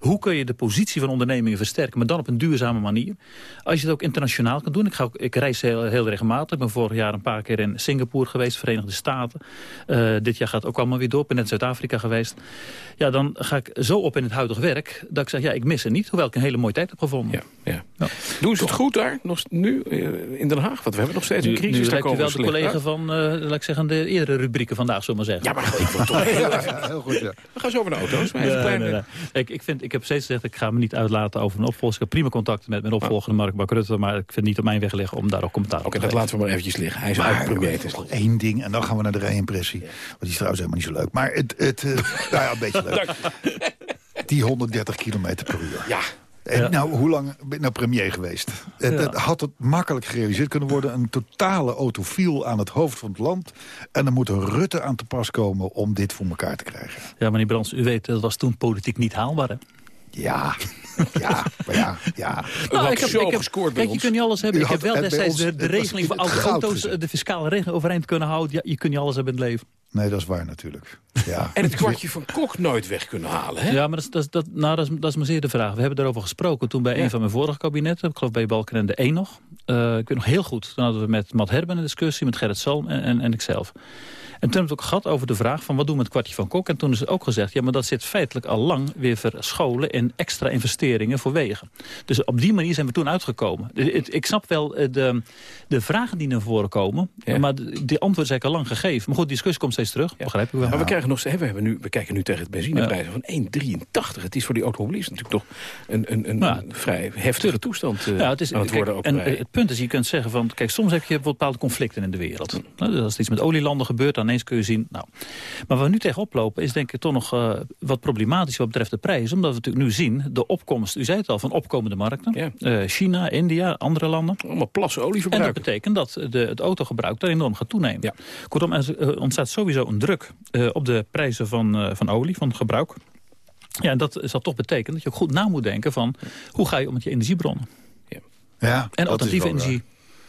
Hoe kun je de positie van ondernemingen versterken, maar dan op een duurzame manier? Als je het ook internationaal kan doen. Ik, ga ook, ik reis heel, heel regelmatig. Ik ben vorig jaar een paar keer in Singapore geweest, Verenigde Staten. Eh, dit jaar gaat het ook allemaal weer door. Ik ben net in Zuid-Afrika geweest. Ja, dan ga ik zo op in het huidige werk dat ik zeg, ja, ik mis het niet. Hoewel ik een hele mooie tijd heb gevonden. Ja, ja. Ja. Doen ze het goed daar, nog, nu, eh, in Den Haag? Want we hebben nog steeds een crisis. nu lijkt u wel we de collega uit. van, eh, laat ik zeggen, de eerdere rubrieken vandaag, zullen we maar zeggen. Ja, maar ik wil toch heel erg... Ja, heel goed, ja. We gaan zo over de auto's. Maar even Nee, klein, nee, nee. Ik, ik, vind, ik heb steeds gezegd, ik ga me niet uitlaten over een opvolger. Ik heb prima contacten met mijn opvolger, Mark Bak Rutte. Maar ik vind het niet op mijn weg liggen om daar ook commentaar op Oké, te dat laten we maar eventjes liggen. Hij is Maar premier. nog één ding en dan gaan we naar de rijimpressie. Want die is trouwens helemaal niet zo leuk. Maar het, het eh, nou ja, een beetje leuk. Die 130 kilometer per uur. Ja, En nou, hoe lang ben ik nou premier geweest? Ja. het had het makkelijk gerealiseerd kunnen worden. Een totale autofiel aan het hoofd van het land. En dan moet een Rutte aan te pas komen om dit voor elkaar te krijgen. Ja, meneer Brands, u weet, dat was toen politiek niet haalbaar. Hè? Ja, ja, maar ja, ja. Nou, ik heb zo gescoord bij Kijk, je kunt niet alles hebben. U Ik heb wel destijds ons- de, regeling voor oude auto's, gezet. eh, de fiscale regeling overeind kunnen houden. Ja, je kunt niet alles hebben in het leven. Nee, dat is waar natuurlijk. Ja. en het kwartje van Kok nooit weg kunnen halen. Hè? Ja, maar dat is, dat, dat, nou, dat, is, dat is maar zeer de vraag. We hebben daarover gesproken toen bij een van mijn vorige kabinetten. Ik geloof bij Balken de 1 nog. Eh, ik weet nog heel goed. Toen hadden we met Matt Herben een discussie, met Gerrit Salm en, en, en ikzelf. En toen hebben we het ook gehad over de vraag van wat doen we met het kwartje van Kok. En toen is het ook gezegd, ja, maar dat zit feitelijk al lang weer verscholen in extra investeringen voor wegen. Dus op die manier zijn we toen uitgekomen. Dus het- Ik snap wel eh, de, de vragen die naar voren komen, Ja. maar de, die antwoord is eigenlijk al lang gegeven. Maar goed, die discussie komt steeds terug, begrijp ik wel. Maar we, krijgen nog, we, hebben nu, we kijken nu tegen het benzineprijzen van 1,83. Het is voor die automobilisten natuurlijk toch een, een, een vrij heftige toestand uh, Ja, het is, aan het kijk. Ook en bij- het punt is, je kunt zeggen van... Kijk, soms heb je bepaalde conflicten in de wereld. Nou, dus als er iets met olielanden gebeurt... dan ineens kun je zien... Nou. Maar waar we nu tegenop lopen is denk ik toch nog uh, wat problematisch wat betreft de prijs. Omdat we natuurlijk nu zien de opkomst, u zei het al, van opkomende markten. Ja. China, India, andere landen. Allemaal plassen olieverbruik. En dat betekent dat de, het autogebruik daar enorm gaat toenemen. Ja. Kortom, er ontstaat sowieso een druk op de prijzen van, van olie, van gebruik. Ja, en dat zal toch betekenen dat je ook goed na moet denken van... hoe ga je om met je energiebronnen? Ja. Ja, en alternatieve energie.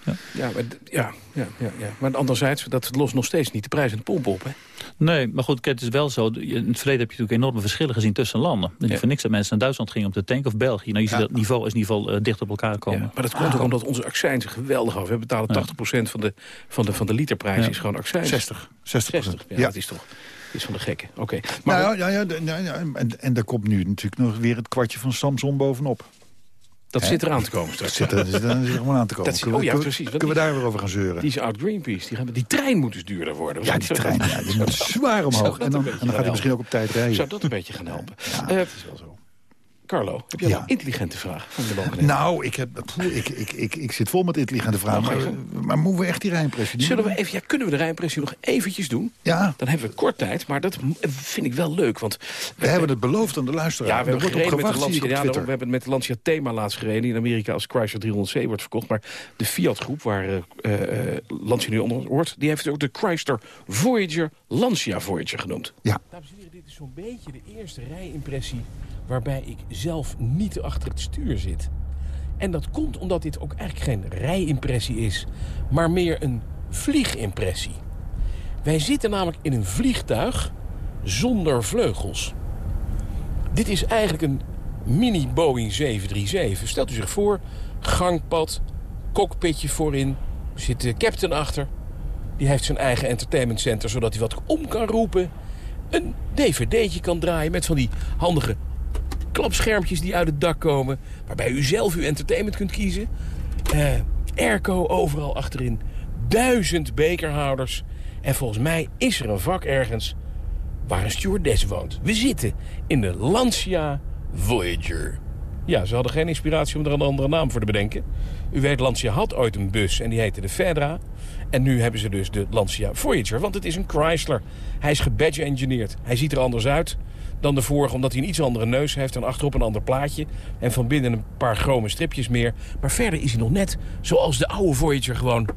Ja. Ja, maar, ja, ja, ja, ja, maar anderzijds, dat lost nog steeds niet de prijs in de pomp op. Hè? Nee, maar goed, het is wel zo. In het verleden heb je natuurlijk enorme verschillen gezien tussen landen. Het is voor niks dat mensen naar Duitsland gingen om te tanken of België. Nou, je ziet dat niveau is in ieder geval uh, dicht op elkaar komen. Ja, maar dat komt ook omdat onze accijns geweldig af. We betalen 80% van de, van, de, van de literprijs is gewoon accijns. 60. 60, 60 ja, dat is toch is van de gekke. Oké. Maar nou, ja, ja, ja, ja, en, en daar komt nu natuurlijk nog weer het kwartje van Samson bovenop. Dat zit eraan te komen straks. Dat zit er, dat zit er aan te komen. Dat, oh ja, precies. Kunnen we daar weer over gaan zeuren? Die is oud Greenpeace. Die, gaan, die trein moet dus duurder worden. Ja, die trein ja, die moet zwaar omhoog. En dan, en dan gaat hij misschien ook op tijd rijden. Zou dat een beetje gaan helpen? Ja, uh, dat is wel zo. Carlo, heb jij een intelligente vraag van de? Nou, ik, heb, ik, ik, ik, ik zit vol met intelligente vragen. Maar, maar, moeten we echt die rijimpressie doen? Zullen we even, ja, kunnen we de rijimpressie nog eventjes doen? Ja. Dan hebben we kort tijd, maar dat vind ik wel leuk. Want we, hebben het beloofd aan de luisteraar. Ja, we, hebben, gereden met de Lancia, ja, we hebben met de Lancia Thema laatst gereden. In Amerika als Chrysler 300C wordt verkocht. Maar de Fiat-groep, waar uh, uh, Lancia nu onder hoort... die heeft ook de Chrysler Voyager Lancia Voyager genoemd. Ja. Dames en heren, dit is zo'n beetje de eerste rijimpressie waarbij ik zelf niet achter het stuur zit. En dat komt omdat dit ook eigenlijk geen rijimpressie is, maar meer een vliegimpressie. Wij zitten namelijk in een vliegtuig zonder vleugels. Dit is eigenlijk een mini Boeing 737. Stelt u zich voor, gangpad, cockpitje voorin, zit de captain achter. Die heeft zijn eigen entertainment center, zodat hij wat om kan roepen. Een dvd'tje kan draaien met van die handige klapschermpjes die uit het dak komen. Waarbij u zelf uw entertainment kunt kiezen. Uh, airco overal achterin. Duizend bekerhouders. En volgens mij is er een vak ergens waar een stewardess woont. We zitten in de Lancia Voyager. Ja, ze hadden geen inspiratie om er een andere naam voor te bedenken. U weet, Lancia had ooit een bus en die heette de Fedra. En nu hebben ze dus de Lancia Voyager, want het is een Chrysler. Hij is gebadge-engineerd. Hij ziet er anders uit dan de vorige... omdat hij een iets andere neus heeft en achterop een ander plaatje... en van binnen een paar chrome stripjes meer. Maar verder is hij nog net zoals de oude Voyager gewoon...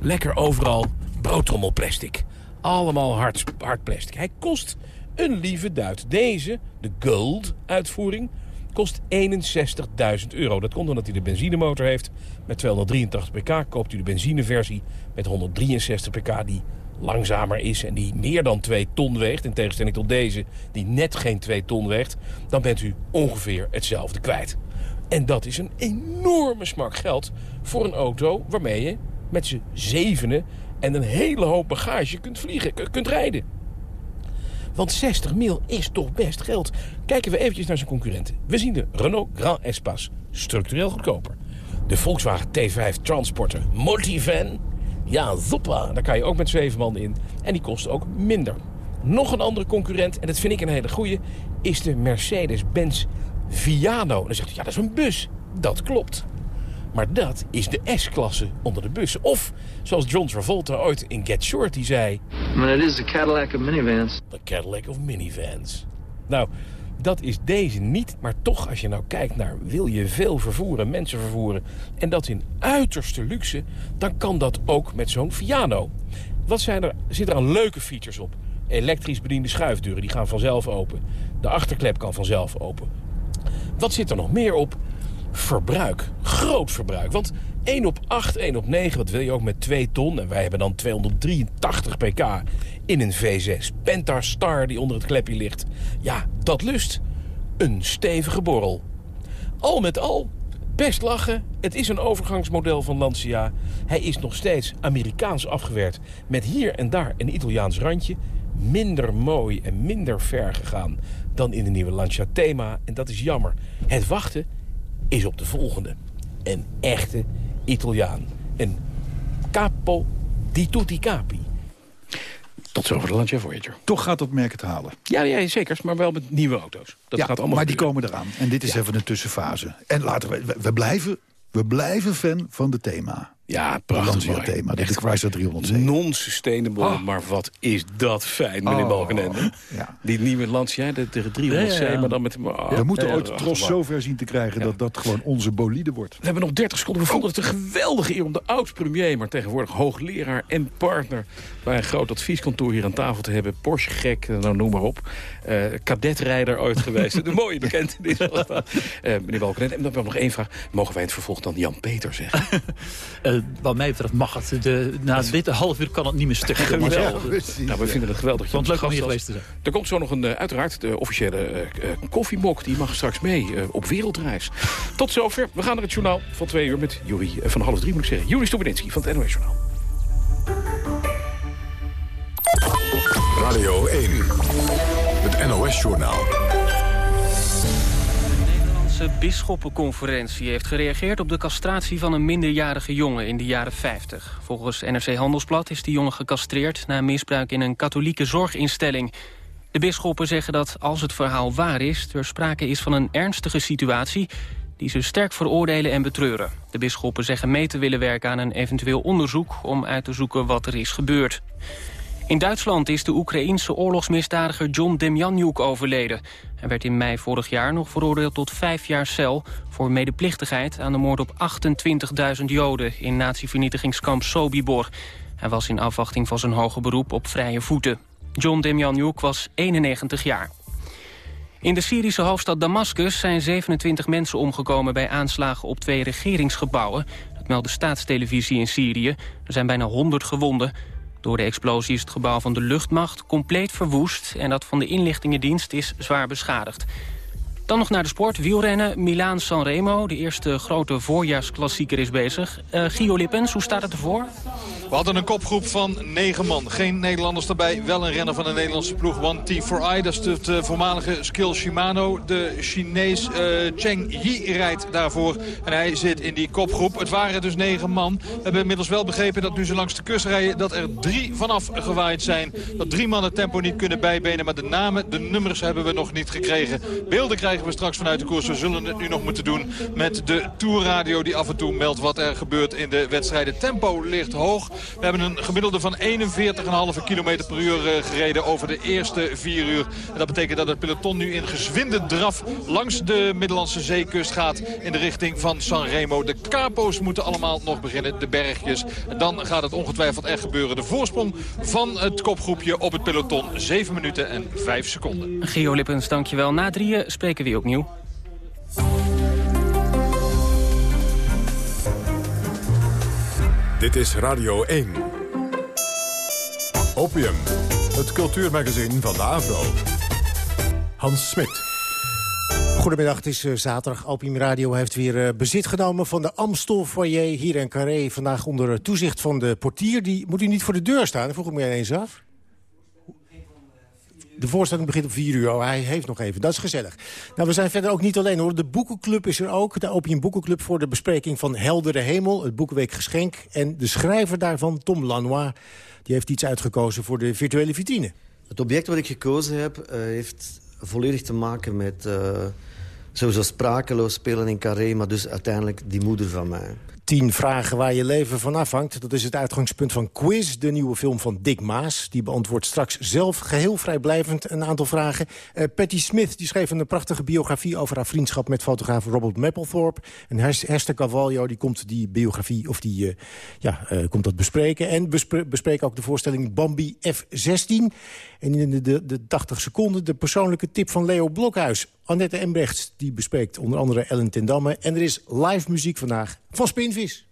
lekker overal broodtrommelplastic. Allemaal hard, hard plastic. Hij kost een lieve duit. Deze, de Gold uitvoering, kost 61.000 euro. Dat komt omdat hij de benzinemotor heeft met 283 pk. Koopt u de benzineversie met 163 pk die langzamer is en die meer dan 2 ton weegt... in tegenstelling tot deze die net geen 2 ton weegt... dan bent u ongeveer hetzelfde kwijt. En dat is een enorme smak geld voor een auto waarmee je met z'n zevenen... en een hele hoop bagage kunt vliegen, kunt rijden. Want 60 mil is toch best geld. Kijken we eventjes naar zijn concurrenten. We zien de Renault Grand Espace, structureel goedkoper. De Volkswagen T5 Transporter Multivan ja, zoppa. Daar kan je ook met zeven man in. En die kost ook minder. Nog een andere concurrent, en dat vind ik een hele goeie... is de Mercedes-Benz Viano. Dan zegt u, ja, dat is een bus. Dat klopt. Maar dat is de S-klasse onder de bussen. Of, zoals John Travolta ooit in Get Shorty zei... Maar it is the Cadillac of minivans. The Cadillac of minivans. Nou, dat is deze niet, maar toch als je nou kijkt naar... wil je veel vervoeren, mensen vervoeren... en dat in uiterste luxe, dan kan dat ook met zo'n Fiano. Wat zijn er, zitten er aan leuke features op? Elektrisch bediende schuifdeuren, die gaan vanzelf open. De achterklep kan vanzelf open. Wat zit er nog meer op? Verbruik. Groot verbruik. Want 1 op 8, 1 op 9, wat wil je ook met 2 ton? En wij hebben dan 283 pk in een V6. Pentar Star die onder het klepje ligt. Ja, dat lust. Een stevige borrel. Al met al, best lachen. Het is een overgangsmodel van Lancia. Hij is nog steeds Amerikaans afgewerkt. Met hier en daar een Italiaans randje. Minder mooi en minder ver gegaan dan in de nieuwe Lancia Thema. En dat is jammer. Het wachten is op de volgende. Een echte Italiaan. Een capo di tutti capi. Tot zover de Lancia Voyager. Toch gaat dat merk het halen. Ja, ja, zeker. Maar wel met nieuwe auto's. Dat ja, gaat allemaal maar die komen eraan. En dit is even een tussenfase. En laten we, we, blijven, we blijven fan van de thema. Ja, prachtig mooi. thema, de Chrysler 307. Non-sustainable, Oh. maar wat is dat fijn, meneer Oh. Balkenende. Ja. Die nieuwe Lancia, de, de 300C, Ja, ja, ja. maar dan met... Oh, We moeten ja, ooit de tros zover zien te krijgen... dat dat gewoon onze bolide wordt. We hebben nog 30 seconden. We vonden het een geweldige eer om de oud-premier... maar tegenwoordig hoogleraar en partner... bij een groot advieskantoor hier aan tafel te hebben. Porsche-gek, nou, noem maar op. Eh kadetrijder ooit geweest. Een mooie bekentenis was dat. Eh, meneer Balkenende, en dan wel nog één vraag. Mogen wij in het vervolg dan Jan-Peter zeggen? Eh, wat mij betreft mag het. De, na dit half uur kan het niet meer stuk. Nou, we vinden het geweldig. Ik vond het leuk om hier geweest te zijn. Er komt zo nog een, eh, uiteraard, de officiële eh, eh, koffiemok. Die mag straks mee eh, op wereldreis. Tot zover. We gaan naar het journaal van twee uur met Juri. van half drie moet ik zeggen. Juri Stubenitski van het NOS Journaal. Radio 1. Het NOS-journaal. De Nederlandse Bisschoppenconferentie heeft gereageerd op de castratie van een minderjarige jongen in de jaren 50. Volgens NRC Handelsblad is de jongen gecastreerd na misbruik in een katholieke zorginstelling. De bisschoppen zeggen dat als het verhaal waar is, er sprake is van een ernstige situatie die ze sterk veroordelen en betreuren. De bisschoppen zeggen mee te willen werken aan een eventueel onderzoek om uit te zoeken wat er is gebeurd. In Duitsland is de Oekraïense oorlogsmisdadiger John Demjanjuk overleden. Hij werd in mei vorig jaar nog veroordeeld tot vijf jaar cel... voor medeplichtigheid aan de moord op 28.000 Joden... in natievernietigingskamp Sobibor. Hij was in afwachting van zijn hoge beroep op vrije voeten. John Demjanjuk was 91 jaar. In de Syrische hoofdstad Damascus zijn 27 mensen omgekomen... bij aanslagen op twee regeringsgebouwen. Dat meldt de staatstelevisie in Syrië. Er zijn bijna 100 gewonden. Door de explosie is het gebouw van de luchtmacht compleet verwoest... en dat van de inlichtingendienst is zwaar beschadigd. Dan nog naar de sport. Wielrennen, Milaan-San Remo. De eerste grote voorjaarsklassieker is bezig. Eh Gio Lippens, hoe staat het ervoor? We hadden een kopgroep van negen man. Geen Nederlanders erbij. Wel een renner van de Nederlandse ploeg. One T for I. Dat is het eh, voormalige Skill Shimano. De Chinees eh, Cheng Yi rijdt daarvoor. En hij zit in die kopgroep. Het waren dus negen man. We hebben inmiddels wel begrepen dat nu ze langs de kust rijden... dat er drie vanaf gewaaid zijn. Dat drie man het tempo niet kunnen bijbenen. Maar de namen, de nummers hebben we nog niet gekregen. Beelden krijgen we straks vanuit de koers. We zullen het nu nog moeten doen met de Tourradio... die af en toe meldt wat er gebeurt in de wedstrijden. Tempo ligt hoog. We hebben een gemiddelde van 41,5 km per uur eh, gereden over de eerste vier uur. En dat betekent dat het peloton nu in gezwinde draf langs de Middellandse zeekust gaat in de richting van Sanremo. De capo's moeten allemaal nog beginnen, de bergjes. En dan gaat het ongetwijfeld echt gebeuren. De voorsprong van het kopgroepje op het peloton 7 minuten en 5 seconden. Gio Lippens, dankjewel. Na drieën spreken we opnieuw. Dit is Radio 1. Opium, het cultuurmagazin van de AVRO. Hans Smit. Goedemiddag, het is eh, zaterdag. Opium Radio heeft weer eh, bezit genomen van de Amstel foyer hier in Carré. Vandaag onder toezicht van de portier. Die moet u niet voor de deur staan, dat vroeg ik me ineens af. De voorstelling begint om 4 uur. Oh, hij heeft nog even. Dat is gezellig. Nou, we zijn verder ook niet alleen hoor. De Boekenclub is er ook. De Opium Boekenclub voor de bespreking van Heldere Hemel. Het Boekenweek Geschenk. En de schrijver daarvan, Tom Lanois, die heeft iets uitgekozen voor de virtuele vitrine. Het object wat ik gekozen heb, eh, heeft volledig te maken met... eh, sowieso sprakeloos spelen in carré, maar dus uiteindelijk die moeder van mij. Tien vragen waar je leven van afhangt. Dat is het uitgangspunt van Quiz, de nieuwe film van Dick Maas. Die beantwoordt straks zelf geheel vrijblijvend een aantal vragen. Eh, Patty Smith die schreef een prachtige biografie over haar vriendschap met fotograaf Robert Mapplethorpe. En Hester Carvalho die komt die biografie of die, eh, ja, eh, komt dat bespreken. En bespreken ook de voorstelling Bambi F16. En in de, de, de 80 seconden de persoonlijke tip van Leo Blokhuis. Annette Embrechts die bespreekt onder andere Ellen ten Damme. En er is live muziek vandaag van Spinvis.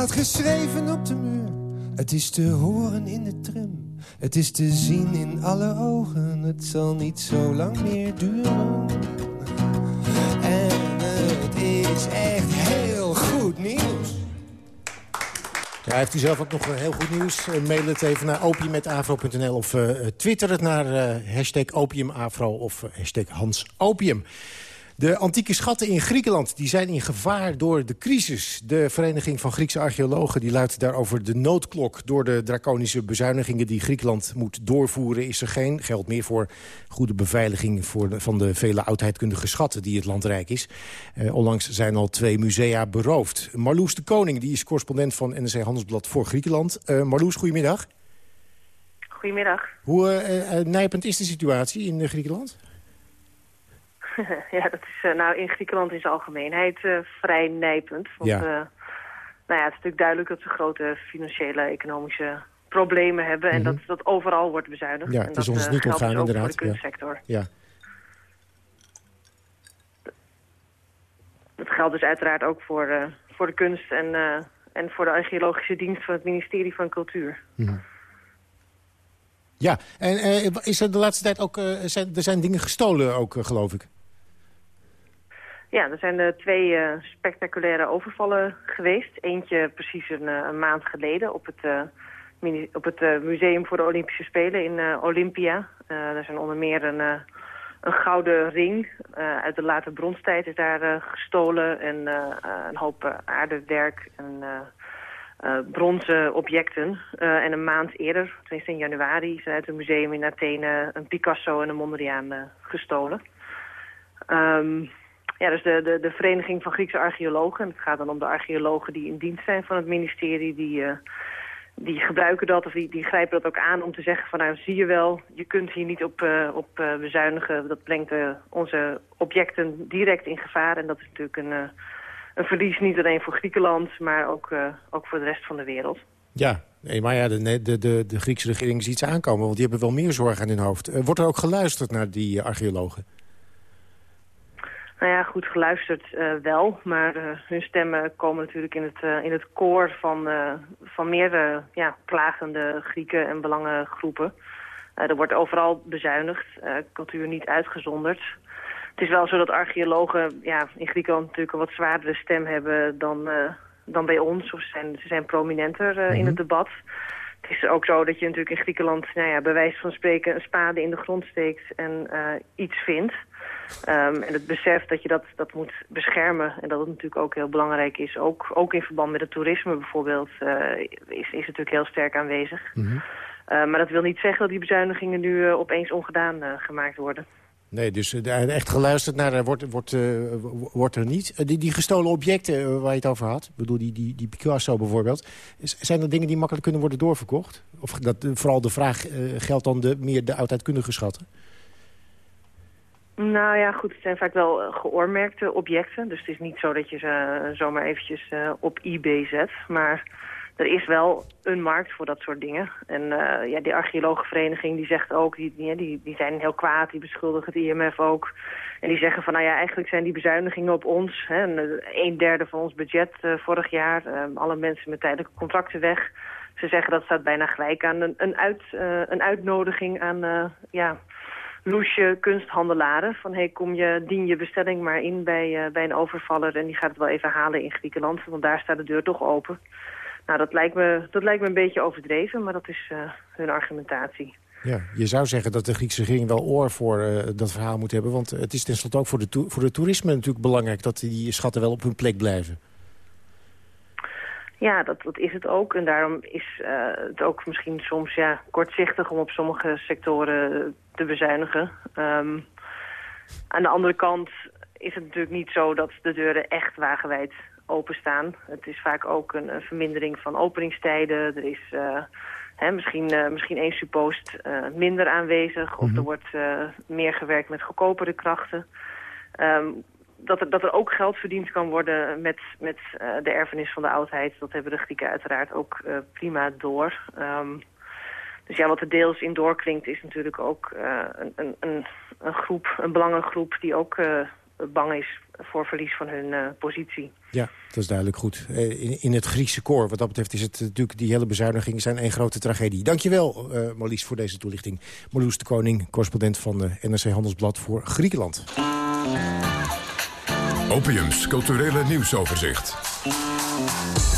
Staat geschreven op de muur. Het is te horen in de tram. Het is te zien in alle ogen. Het zal niet zo lang meer duren. En het is echt heel goed nieuws. Ja, heeft u zelf ook nog eh, heel goed nieuws? Uh, mail het even naar opium.afro.nl of uh, twitter het naar hashtag opiumafro of hashtag hansopium. De antieke schatten in Griekenland die zijn in gevaar door de crisis. De Vereniging van Griekse Archeologen die luidt daarover de noodklok. Door de draconische bezuinigingen die Griekenland moet doorvoeren... is er geen geld meer voor goede beveiliging voor de, van de vele oudheidkundige schatten... die het land rijk is. Uh, onlangs zijn al twee musea beroofd. Marloes de Koning die is correspondent van NRC Handelsblad voor Griekenland. Uh, Marloes, goedemiddag. Goedemiddag. Hoe uh, nijpend is de situatie in Griekenland? ja, dat is uh, nou in Griekenland in zijn algemeenheid uh, vrij nijpend. Want, ja. Uh, nou ja, het is natuurlijk duidelijk dat ze grote financiële, economische problemen hebben. En Mhm. dat dat overal wordt bezuinigd. Ja, en het is dat, ons eh, niet ontgaan, dus ook inderdaad. voor de kunstsector. Ja. Dat geldt dus uiteraard ook voor, eh, voor de kunst en, eh, en voor de archeologische dienst van het ministerie van Cultuur. Mhm. Ja, en eh, is er de laatste tijd ook... eh, zijn, er zijn dingen gestolen ook, eh, geloof ik. Ja, er zijn eh, twee eh, spectaculaire overvallen geweest. Eentje precies een, eh, maand geleden op het, op het Museum voor de Olympische Spelen in Olympia. Er zijn onder meer een, een gouden ring uit de late bronstijd is daar gestolen. En een hoop aardewerk en bronzen objecten. En een maand eerder, tenminste in januari, er uit een museum in Athene een Picasso en een Mondriaan gestolen. Ehm, ja, dus de, de, de Vereniging van Griekse Archeologen, en het gaat dan om de archeologen die in dienst zijn van het ministerie, die, eh, die gebruiken dat of die, die grijpen dat ook aan om te zeggen van nou zie je wel, je kunt hier niet op, eh, op eh, bezuinigen. Dat brengt onze objecten direct in gevaar en dat is natuurlijk een, een verlies niet alleen voor Griekenland, maar ook, ook voor de rest van de wereld. Ja, nee, maar ja, de, de, de, de Griekse regering ziet ze aankomen... want die hebben wel meer zorg aan hun hoofd. Wordt er ook geluisterd naar die archeologen? Nou ja, goed geluisterd eh, wel, maar eh, hun stemmen komen natuurlijk in het, eh, in het koor van, van meerdere ja, klagende Grieken en belangengroepen. Er wordt overal bezuinigd, cultuur niet uitgezonderd. Het is wel zo dat archeologen ja, in Griekenland natuurlijk een wat zwaardere stem hebben dan, dan bij ons. Of ze zijn, ze zijn prominenter in Mhm. het debat. Het is ook zo dat je natuurlijk in Griekenland, nou ja, bij wijze van spreken, een spade in de grond steekt en iets vindt. Ehm, en het besef dat je dat, dat moet beschermen en dat het natuurlijk ook heel belangrijk is, ook, ook in verband met het toerisme bijvoorbeeld, eh, is, is natuurlijk heel sterk aanwezig. Eh, maar dat wil niet zeggen dat die bezuinigingen nu eh, opeens ongedaan gemaakt worden. Nee, dus echt geluisterd naar wordt, wordt, wordt er niet. Die, die gestolen objecten waar je het over had, ik bedoel die, die, die Picasso bijvoorbeeld... zijn er dingen die makkelijk kunnen worden doorverkocht? Of dat, vooral de vraag geldt dan de, meer de oudheidkundige schatten? Nou ja, goed, het zijn vaak wel eh, geoormerkte objecten. Dus het is niet zo dat je ze eh, zomaar eventjes eh, op eBay zet. Maar er is wel een markt voor dat soort dingen. En ja, die archeologenvereniging die zegt ook, die, die, die, zijn heel kwaad, die beschuldigen het IMF ook. En die zeggen van, nou ja, eigenlijk zijn die bezuinigingen op ons. Hè, een, derde van ons budget vorig jaar. eh, alle mensen met tijdelijke contracten weg. Ze zeggen dat staat bijna gelijk aan een, een, uit, een uitnodiging aan ja, loesje kunsthandelaren. Van hey, kom je, dien je bestelling maar in bij, eh, bij een overvaller en die gaat het wel even halen in Griekenland. Want daar staat de deur toch open. Nou, dat lijkt me, dat lijkt me een beetje overdreven, maar dat is eh, hun argumentatie. Ja, je zou zeggen dat de Griekse regering wel oor voor eh, dat verhaal moet hebben. Want het is tenslotte ook voor, de voor het toerisme natuurlijk belangrijk... dat die schatten wel op hun plek blijven. Ja, dat, dat is het ook. En daarom is eh, het ook misschien soms ja, kortzichtig om op sommige sectoren te bezuinigen. Ehm, aan de andere kant is het natuurlijk niet zo dat de deuren echt wagenwijd openstaan. Het is vaak ook een, een vermindering van openingstijden. Er is eh, hè, misschien, eh, misschien één suppost minder aanwezig. Of er wordt meer gewerkt met goedkopere krachten. Ehm, dat, er, dat er ook geld verdiend kan worden met, met eh, de erfenis van de oudheid. Dat hebben de Grieken uiteraard ook eh, prima door. Ehm, dus ja, wat er deels in doorklinkt is natuurlijk ook eh, een, een, een, groep, een belangengroep die ook bang is voor verlies van hun positie. Ja, dat is duidelijk goed. In, in het Griekse koor, wat dat betreft, is het natuurlijk... die hele bezuinigingen zijn één grote tragedie. Dankjewel, eh Marlies, voor deze toelichting. Marloes de Koning, correspondent van de NRC Handelsblad voor Griekenland. Opiums culturele nieuwsoverzicht.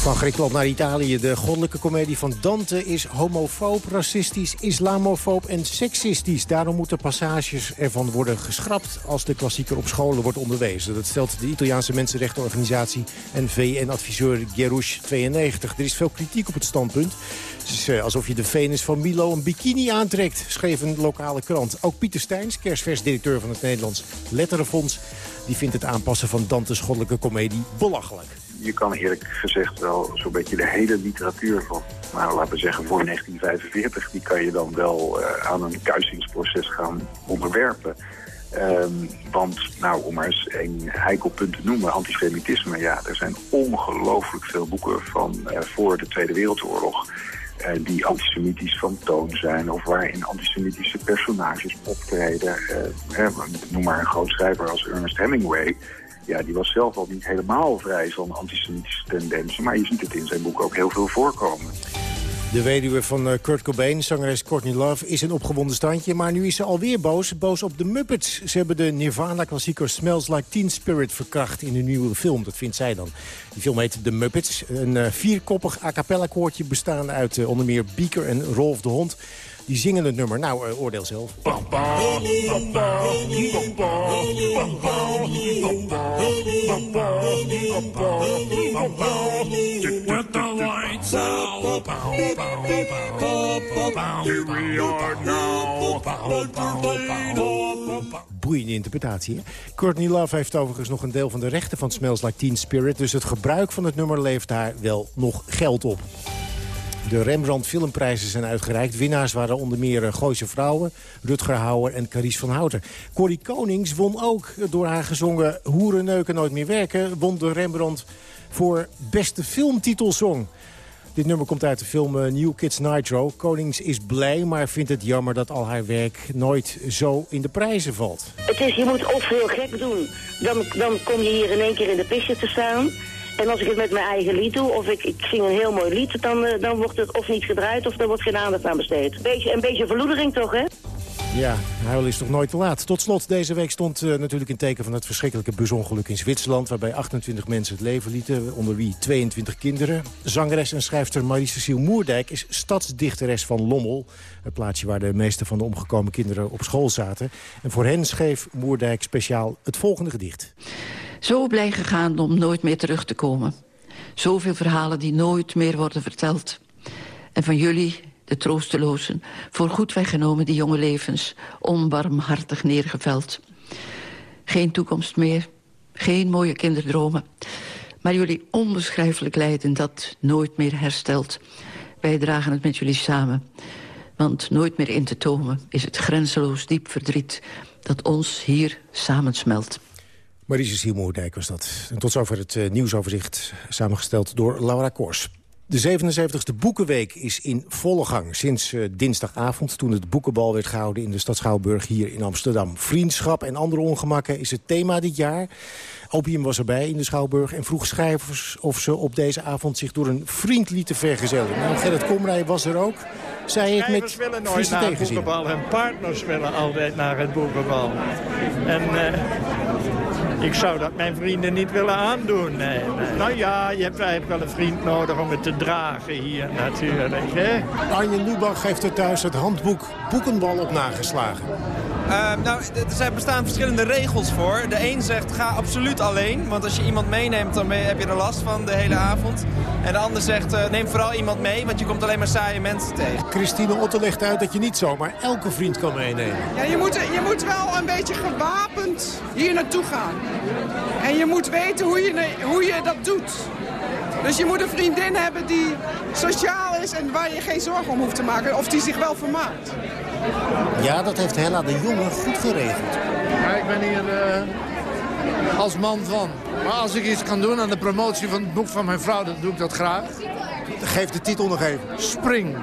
Van Griekenland naar Italië. De goddelijke komedie van Dante is homofoob, racistisch, islamofoob en seksistisch. Daarom moeten passages ervan worden geschrapt als de klassieker op scholen wordt onderwezen. Dat stelt de Italiaanse mensenrechtenorganisatie en VN-adviseur Gerush 92. Er is veel kritiek op het standpunt. Het is eh, alsof je de Venus van Milo een bikini aantrekt, schreef een lokale krant. Ook Pieter Steins, kerstvers directeur van het Nederlands Letterenfonds... die vindt het aanpassen van Dante's goddelijke komedie belachelijk je kan eerlijk gezegd wel zo'n beetje de hele literatuur van, nou, laten we zeggen voor 1945, die kan je dan wel uh, aan een kuisingsproces gaan onderwerpen. Um, want, nou, om maar eens een heikel punt te noemen, antisemitisme, ja, er zijn ongelooflijk veel boeken van uh, voor de Tweede Wereldoorlog die antisemitisch van toon zijn of waarin antisemitische personages optreden. Hè, noem maar een groot schrijver als Ernest Hemingway ja, die was zelf al niet helemaal vrij van antisemitische tendensen. Maar je ziet het in zijn boek ook heel veel voorkomen. De weduwe van eh, Kurt Cobain, zangeres Courtney Love, is een opgewonden standje. Maar nu is ze alweer boos. Boos op de Muppets. Ze hebben de Nirvana-klassieker Smells Like Teen Spirit verkracht in een nieuwe film. Dat vindt zij dan. Die film heet The Muppets. Een uh, vierkoppig a cappella koortje bestaande uit uh, onder meer Beaker en Rolf de Hond. Die zingen het nummer. Nou, uh, oordeel zelf. Boeiende interpretatie, hè? Courtney Love heeft overigens nog een deel van de rechten van Smells Like Teen Spirit... dus het gebruik van het nummer levert haar wel nog geld op. De Rembrandt Filmprijzen zijn uitgereikt. Winnaars waren onder meer eh, Gooise Vrouwen, Rutger Hauer en Carice van Houten. Corrie Konings won ook door haar gezongen Hoeren neuken nooit meer werken... won de Rembrandt voor beste filmtitelsong. Dit nummer komt uit de film eh, New Kids Nitro. Konings is blij, maar vindt het jammer dat al haar werk nooit zo in de prijzen valt. Het is, je moet of heel gek doen, dan, dan kom je hier in één keer in de piste te staan... En als ik het met mijn eigen lied doe, of ik, ik zing een heel mooi lied... Dan, uh, dan wordt het of niet gedraaid, of er wordt geen aandacht aan besteed. Beetje, een beetje verloedering toch, hè? Ja, huilen is toch nooit te laat. Tot slot, deze week stond uh, natuurlijk in teken van het verschrikkelijke busongeluk in Zwitserland... waarbij 28 mensen het leven lieten, onder wie 22 kinderen. Zangeres en schrijfster Marie-Cecile Moerdijk is stadsdichteres van Lommel. Het plaatsje waar de meeste van de omgekomen kinderen op school zaten. En voor hen schreef Moerdijk speciaal het volgende gedicht. Zo blij gegaan om nooit meer terug te komen. Zoveel verhalen die nooit meer worden verteld. En van jullie, de troostelozen, voorgoed weggenomen die jonge levens, onbarmhartig neergeveld. Geen toekomst meer, geen mooie kinderdromen. Maar jullie onbeschrijfelijk lijden dat nooit meer herstelt. Wij dragen het met jullie samen. Want nooit meer in te tomen is het grenzeloos diep verdriet... dat ons hier samensmelt. Marie-Cecile Moerdijk was dat. En tot zover het uh, nieuwsoverzicht, samengesteld door Laura Kors. De 77e Boekenweek is in volle gang. Sinds uh, dinsdagavond, toen het boekenbal werd gehouden in de stad Schouwburg hier in Amsterdam. Vriendschap en andere ongemakken is het thema dit jaar. Opium was erbij in de Schouwburg en vroeg schrijvers of ze op deze avond zich door een vriend lieten vergezellen. Nou, Gerrit Komrij was er ook. Zij heeft met willen nooit naar het boekenbal. Hun partners willen altijd naar het boekenbal. En... Uh... Ik zou dat mijn vrienden niet willen aandoen. Nee, nee. Nou ja, je hebt eigenlijk wel een vriend nodig om het te dragen hier natuurlijk. Hè? Arjen Lubach heeft er thuis het handboek Boekenbal op nageslagen. Uh, nou, er bestaan verschillende regels voor. De een zegt ga absoluut alleen, want als je iemand meeneemt dan heb je er last van de hele avond. En de ander zegt uh, neem vooral iemand mee, want je komt alleen maar saaie mensen tegen. Christine Otte legt uit dat je niet zomaar elke vriend kan meenemen. Ja, je moet, je moet wel een beetje gewapend hier naartoe gaan. En je moet weten hoe je, hoe je dat doet. Dus je moet een vriendin hebben die sociaal is en waar je geen zorgen om hoeft te maken. Of die zich wel vermaakt. Ja, dat heeft Hella de Jonge goed geregeld. Ja, ik ben hier uh, als man van. Maar als ik iets kan doen aan de promotie van het boek van mijn vrouw, dan doe ik dat graag. Geef de titel nog even. Spring.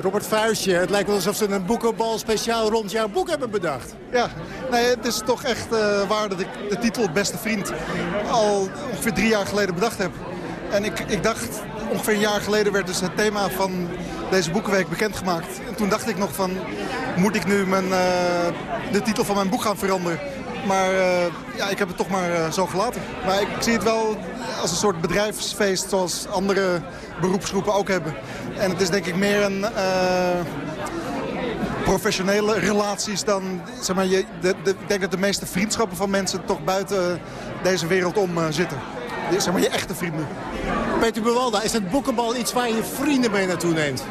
Robert Vuistje, het lijkt wel alsof ze een boekenbal speciaal rond jouw boek hebben bedacht. Ja, nee, het is toch echt uh, waar dat ik de titel Beste Vriend al ongeveer drie jaar geleden bedacht heb. En ik, ik dacht, ongeveer een jaar geleden werd dus het thema van deze boekenweek bekendgemaakt. En toen dacht ik nog van, moet ik nu mijn, uh, de titel van mijn boek gaan veranderen? Maar uh, ja, ik heb het toch maar uh, zo gelaten. Maar ik, zie het wel als een soort bedrijfsfeest zoals andere beroepsgroepen ook hebben. En het is denk ik meer een... Professionele relaties dan... Zeg maar, je, de, ik denk dat de meeste vriendschappen van mensen toch buiten deze wereld om zitten. Zeg maar je echte vrienden. Peter Bewalda, is het boekenbal iets waar je vrienden mee naartoe neemt?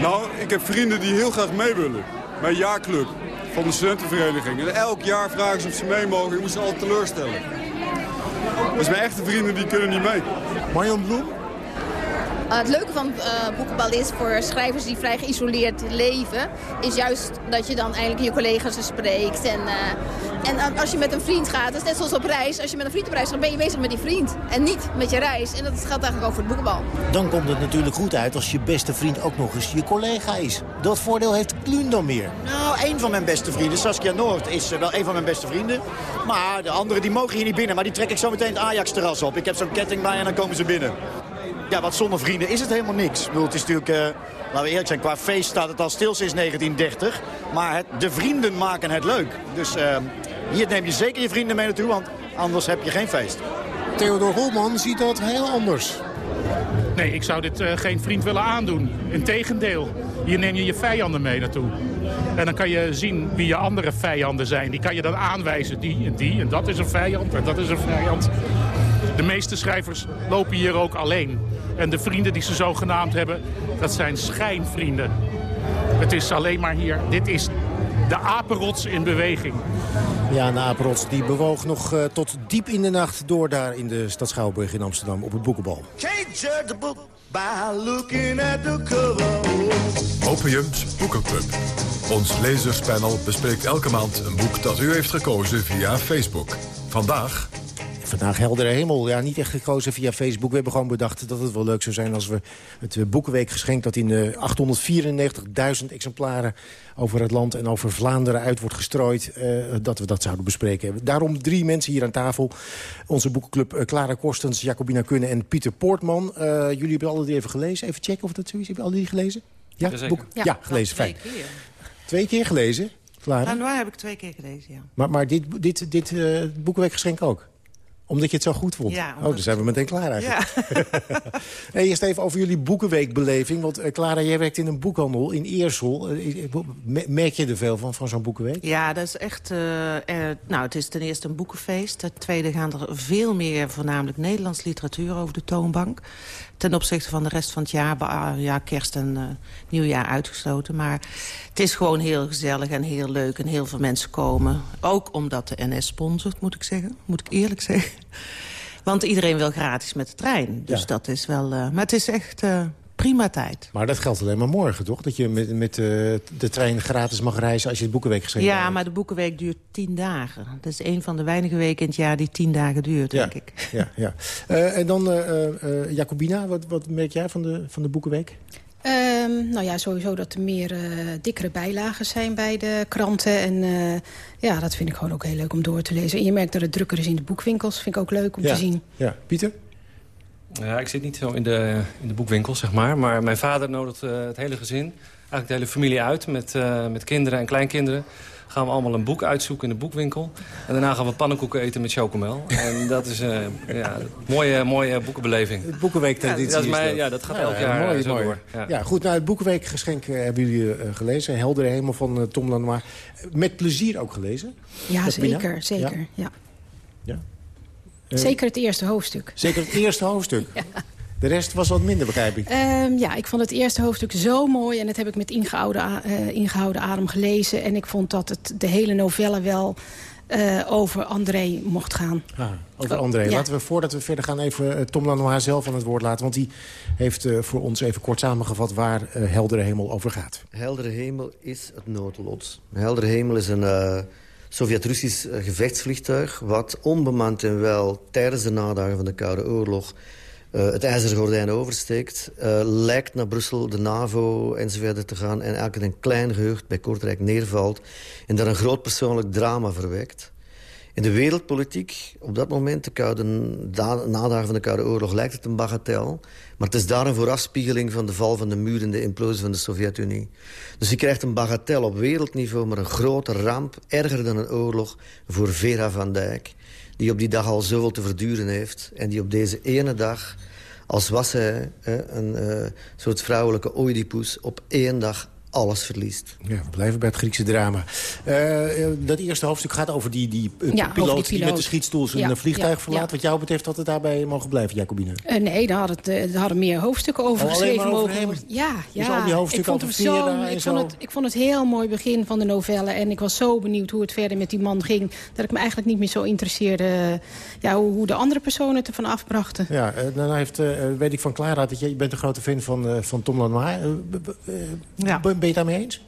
Nou, ik heb vrienden die heel graag mee willen. Mijn jaarclub van de studentenvereniging. En elk jaar vragen ze of ze mee mogen. Ik moet ze altijd teleurstellen. Dus mijn echte vrienden die kunnen niet mee. Marjan Bloem? Uh, het leuke van uh, boekenbal is voor schrijvers die vrij geïsoleerd leven... is juist dat je dan eigenlijk je collega's spreekt. En, uh, en als je met een vriend gaat, dat is net zoals op reis. Als je met een vriend op reis gaat, dan ben je bezig met die vriend. En niet met je reis. En dat geldt eigenlijk ook voor het boekenbal. Dan komt het natuurlijk goed uit als je beste vriend ook nog eens je collega is. Dat voordeel heeft Kluun dan meer. Nou, een van mijn beste vrienden, Saskia Noord, is wel een van mijn beste vrienden. Maar de anderen die mogen hier niet binnen. Maar die trek ik zo meteen het Ajax-terras op. Ik heb zo'n ketting bij en dan komen ze binnen ja, wat zonder vrienden is het helemaal niks. Ik bedoel, het is natuurlijk, uh, laten we eerlijk zijn, qua feest staat het al stil sinds 1930. Maar het, de vrienden maken het leuk. Dus uh, hier neem je zeker je vrienden mee naartoe, want anders heb je geen feest. Theodor Holman ziet dat heel anders. Nee, ik zou dit uh, geen vriend willen aandoen. Integendeel, hier neem je je vijanden mee naartoe. En dan kan je zien wie je andere vijanden zijn. Die kan je dan aanwijzen. Die en die en dat is een vijand en dat is een vijand. De meeste schrijvers lopen hier ook alleen. En de vrienden die ze zogenaamd hebben, dat zijn schijnvrienden. Het is alleen maar hier, dit is de apenrots in beweging. Ja, de apenrots die bewoog nog uh, tot diep in de nacht door daar in de stad Schouwburg in Amsterdam op het boekenbal. Opiums Boekenclub. Ons lezerspanel bespreekt elke maand een boek dat u heeft gekozen via Facebook. Vandaag vandaag heldere hemel. Ja, niet echt gekozen via Facebook. We hebben gewoon bedacht dat het wel leuk zou zijn... als we het eh, Boekenweekgeschenk dat in uh, eh, 894.000 exemplaren... over het land en over Vlaanderen uit wordt gestrooid... Uh, dat we dat zouden bespreken. Daarom drie mensen hier aan tafel. Onze boekenclub uh, Clara Korstens, Jacobina Kunne en Pieter Poortman. jullie hebben alle drie even gelezen. Even checken of dat zo is. Hebben alle drie gelezen? Ja, boek? ja, ja gelezen. Fijn. Twee keer. Twee keer gelezen? Clara? Nou, heb ik twee keer gelezen, ja. Maar, maar dit, dit, dit Boekenweekgeschenk ook? Omdat je het zo goed vond? Ja, oh, dan zijn we meteen klaar eigenlijk. Ja. eerst even over jullie boekenweekbeleving. Want uh, Clara, jij werkt in een boekhandel in Eersel. Uh, merk je er veel van, van zo'n boekenweek? Ja, dat is echt... Uh, nou, het is ten eerste een boekenfeest. Ten tweede gaan er veel meer, voornamelijk Nederlands literatuur over de toonbank ten opzichte van de rest van het jaar. Ja, kerst en nieuwjaar uitgesloten. Maar het is gewoon heel gezellig en heel leuk en heel veel mensen komen. Ook omdat de NS sponsort, moet ik zeggen. Moet ik eerlijk zeggen. Want iedereen wil gratis met de trein. Dus dat is wel... Uh, maar het is echt... Uh, prima tijd. Maar dat geldt alleen maar morgen, toch? Dat je met, met uh, de trein gratis mag reizen als je het Boekenweek geschreven Ja, maar de Boekenweek duurt tien dagen. Dat is een van de weinige weken in het jaar die tien dagen duurt, denk ik. Ja, ja. En dan, Jacobina, wat, wat merk jij van de, van de Boekenweek? Um, nou ja, sowieso dat er meer uh, dikkere bijlagen zijn bij de kranten. En uh, ja, dat vind ik gewoon ook heel leuk om door te lezen. En je merkt dat het drukker is in de boekwinkels. Vind ik ook leuk om ja. te zien. Ja, Pieter? Ja, ik zit niet zo in de, in de boekwinkel, zeg maar. Maar mijn vader nodigt uh, het hele gezin, eigenlijk de hele familie uit... met, uh, met kinderen en kleinkinderen. Gaan we allemaal een boek uitzoeken in de boekwinkel. En daarna gaan we pannenkoeken eten met chocomel. En dat is uh, ja, een mooie, mooie boekenbeleving. Het Boekenweektraditie ja, dat, is mij, ja, dat gaat elk jaar mooi, zo mooi. door. Ja. ja. goed. Nou, het Boekenweekgeschenk hebben jullie gelezen. Heldere Hemel van Tom Lanois. Met plezier ook gelezen? Ja, zeker. Zeker, ja. ja. Zeker het eerste hoofdstuk. Zeker het eerste hoofdstuk? ja. De rest was wat minder, begrijp ik. Um, ja, ik vond het eerste hoofdstuk zo mooi. En dat heb ik met ingehouden, uh, ingehouden adem gelezen. En ik vond dat het de hele novelle wel uh, over André mocht gaan. Ah, over André. Ja. Laten we, voordat we verder gaan, even Tom Lanois zelf aan het woord laten. Want die heeft uh, voor ons even kort samengevat waar Heldere Hemel over gaat. Heldere Hemel is het noodlot. Heldere Hemel is een... Sovjet-Russisch gevechtsvliegtuig... wat onbemand en wel tijdens de nadagen van de Koude Oorlog... Uh, het ijzeren gordijn oversteekt, uh, lijkt naar Brussel, de NAVO enzovoort te gaan... en eigenlijk een klein gehucht bij Kortrijk neervalt... en daar een groot persoonlijk drama verwekt. In de wereldpolitiek, op dat moment, de koude, nadagen van de Koude Oorlog... lijkt het een bagatel, maar het is daar een voorafspiegeling... van de val van de muur en de implosie van de Sovjet-Unie. Dus je krijgt een bagatel op wereldniveau... maar een grote ramp, erger dan een oorlog, voor Vera van Dijk... die op die dag al zoveel te verduren heeft... en die op deze ene dag, als was hij een uh, soort vrouwelijke Oedipus... op één dag alles verliest. Ja, we blijven bij het Griekse drama. Uh, dat eerste hoofdstuk gaat over die, die, uh, ja, piloot, die, met de schietstoel zijn ja, vliegtuig ja, verlaat. Wat jou betreft had het daarbij mogen blijven, Jacobine? Uh, nee, daar hadden, het, hadden meer hoofdstukken over oh, geschreven mogen. Ja, ja. Dus al die hoofdstukken ik vond, het zo, ik, vond het, ik vond het heel mooi begin van de novelle. En ik was zo benieuwd hoe het verder met die man ging... dat ik me eigenlijk niet meer zo interesseerde... Ja, hoe, hoe de andere personen het ervan afbrachten. Ja, dan heeft, weet ik van Clara dat je, je bent een grote fan van, van Tom Lanois. ja. Ben je het daarmee eens?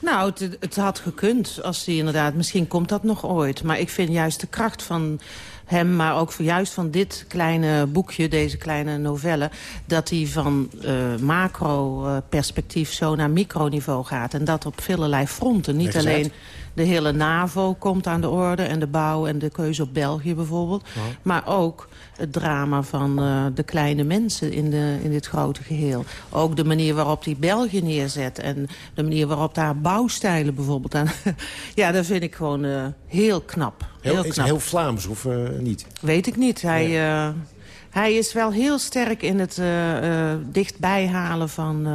Nou, het, het, had gekund als hij inderdaad... Misschien komt dat nog ooit. Maar ik vind juist de kracht van hem, maar ook juist van dit kleine boekje, deze kleine novelle... dat hij van uh, macro-perspectief zo naar microniveau gaat. En dat op vele fronten. Niet alleen de hele NAVO komt aan de orde... en de bouw en de keuze op België bijvoorbeeld. Maar ook het drama van uh, de kleine mensen in, de, in dit grote geheel. Ook de manier waarop hij België neerzet... en de manier waarop daar bouwstijlen bijvoorbeeld aan... ja, dat vind ik gewoon uh, heel knap. Heel, heel knap. Is heel Vlaams of uh, niet? Weet ik niet. Hij, nee. hij is wel heel sterk in het dichtbij halen van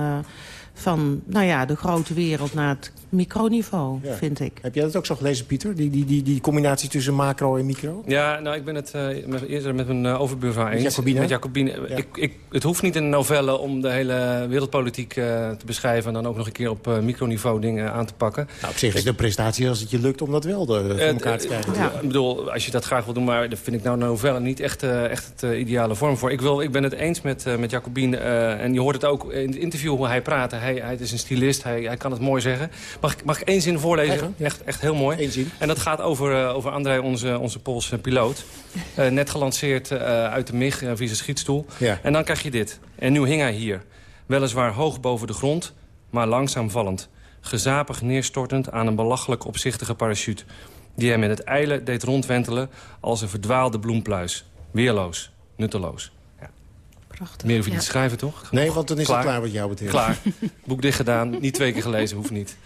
van nou ja, de grote wereld naar het microniveau, vind ik. Heb jij dat ook zo gelezen, Pieter? Die, die, die, die combinatie tussen macro en micro? Ja, nou, ik ben het uh, met, eerder met mijn uh, overbuurvrouw eens. Jacobine? Met Jacobine. Ik, ik, het hoeft niet in een novelle om de hele wereldpolitiek uh, te beschrijven... en dan ook nog een keer op microniveau dingen aan te pakken. Nou, op zich is het een prestatie als het je lukt om dat wel voor elkaar te krijgen. Ja. Ik bedoel, als je dat graag wil doen, maar daar vind ik nou een novelle niet echt, echt het ideale vorm voor. Ik, wil, ik ben het eens met, met Jacobine en je hoort het ook in het interview hoe hij praat. Hij, hij is een stylist, hij, hij kan het mooi zeggen. Mag ik, mag ik één zin voorlezen? Echt, echt heel mooi. Eén zin. En dat gaat over, uh, over André, onze, onze Poolse piloot. Uh, net gelanceerd uh, uit de MIG via zijn schietstoel. Ja. En dan krijg je dit. En nu hing hij hier. Weliswaar hoog boven de grond, maar langzaam vallend. Gezapig neerstortend aan een belachelijk opzichtige parachute. Die hij met het eilen deed rondwentelen als een verdwaalde bloempluis. Weerloos, nutteloos. Prachtig. Meer hoef je niet te schrijven, toch? Nee, want dan is klaar. het klaar wat jou betreft. Klaar. Boek dicht gedaan. Niet twee keer gelezen, hoeft niet.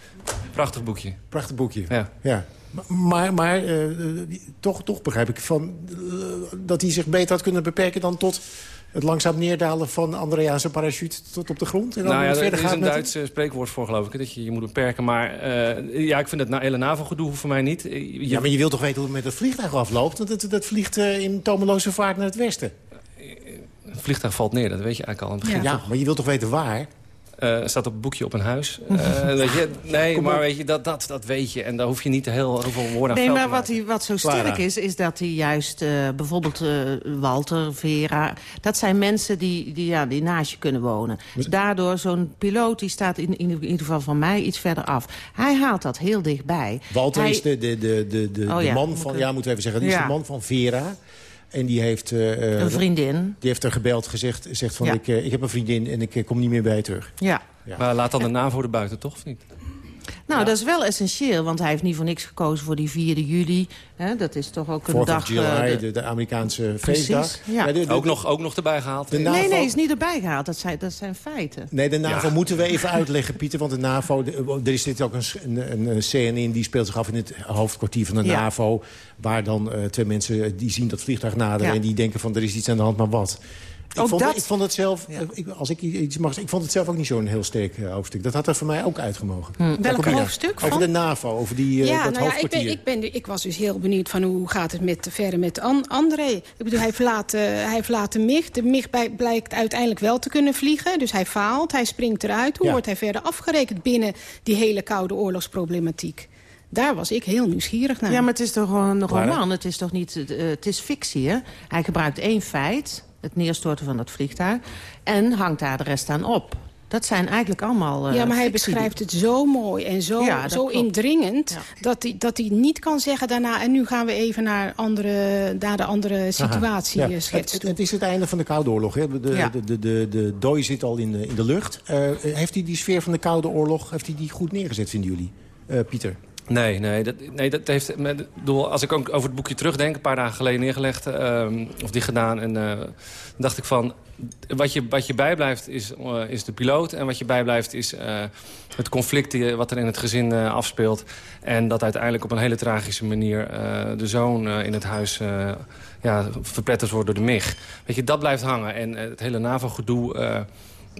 Prachtig boekje. Prachtig boekje. Ja. ja. Maar, maar uh, toch, toch begrijp ik van, uh, dat hij zich beter had kunnen beperken dan tot het langzaam neerdalen van Andreaanse parachute tot op de grond? En dan nou ja, er is een Duits spreekwoord voor, geloof ik, dat je je moet beperken. Maar uh, ja, ik vind het hele NAVO-gedoe voor mij niet. Je... Ja, maar je wilt toch weten hoe het met het vliegtuig afloopt? Want het, dat vliegt in tomeloze vaart naar het westen het vliegtuig valt neer, dat weet je eigenlijk al aan het begin. Ja, maar je wilt toch weten waar? Uh, staat op een boekje op een huis. Uh, je, nee, maar weet je, dat, dat, dat weet je. En daar hoef je niet heel, heel veel woorden aan Nee, maar wat, hij, wat zo sterk is, is dat hij juist... Uh, bijvoorbeeld Walter, Vera... dat zijn mensen die, die, ja, die naast je kunnen wonen. Dus daardoor, zo'n piloot die staat in, in, ieder geval van mij iets verder af. Hij haalt dat heel dichtbij. Walter is de, de, de, de, de, oh, man van... Ja, moeten we even zeggen. Die is de man van Vera. En die heeft... Uh, een vriendin. Die heeft er gebeld, gezegd zegt van ik, uh, ik heb een vriendin en ik kom niet meer bij je terug. Ja. ja. Maar laat dan de NAVO er buiten, toch? Of niet? Nou, dat is wel essentieel, want hij heeft niet voor niks gekozen voor die 4 juli. Hè, dat is toch ook een Fourth dag... July, de, de, Amerikaanse feestdag. Ja. ja ook, nog, ook nog erbij gehaald? NAVO... Nee, nee, is niet erbij gehaald. Dat zijn, dat zijn feiten. Nee, de NAVO moeten we even uitleggen, Pieter. Want de NAVO, er is dit ook een, een, een scène in, die speelt zich af in het hoofdkwartier van de NAVO. Waar dan uh, twee mensen die zien dat vliegtuig naderen en die denken van er is iets aan de hand, maar wat? Ik, vond, ik vond het zelf, ik, als ik iets mag ik vond het zelf ook niet zo'n heel sterk uh, hoofdstuk. Dat had er voor mij ook uitgemogen. Hm. Welk hoofdstuk? Over de NAVO, over die, uh, ja, dat nou ja, ik, ben, ik, ben, ik was dus heel benieuwd van hoe gaat het met, verder met An André. Ik bedoel, hij verlaat, uh, hij verlaat de MIG. De MIG blijkt uiteindelijk wel te kunnen vliegen. Dus hij faalt, hij springt eruit. Hoe ja. wordt hij verder afgerekend binnen die hele koude oorlogsproblematiek? Daar was ik heel nieuwsgierig naar. Ja, maar het is toch een roman? Het is toch niet... het is fictie, hè? Hij gebruikt één feit het neerstorten van dat vliegtuig. En hangt daar de rest aan op. Dat zijn eigenlijk allemaal uh, Ja, maar hij beschrijft het zo mooi en zo, ja, zo indringend... Ja. Dat, hij, dat hij niet kan zeggen daarna... en nu gaan we even naar, andere, naar de andere situatie ja. schetsen. Het, het, is het einde van de Koude Oorlog. Hè? De, de, de, de, de dooi zit al in de, in de lucht. Uh, heeft hij die sfeer van de Koude Oorlog heeft hij die goed neergezet, vinden jullie, uh, Pieter? Nee, nee, dat, nee, dat heeft... Met, bedoel, als ik ook over het boekje terugdenk, een paar dagen geleden neergelegd... Uh, of die gedaan, en uh, dacht ik van... Wat je, wat je bijblijft is, uh, is de piloot. En wat je bijblijft is uh, het conflict die, wat er in het gezin afspeelt. En dat uiteindelijk op een hele tragische manier... de zoon in het huis ja, verpletterd wordt door de MIG. Weet je, dat blijft hangen. En het hele NAVO-gedoe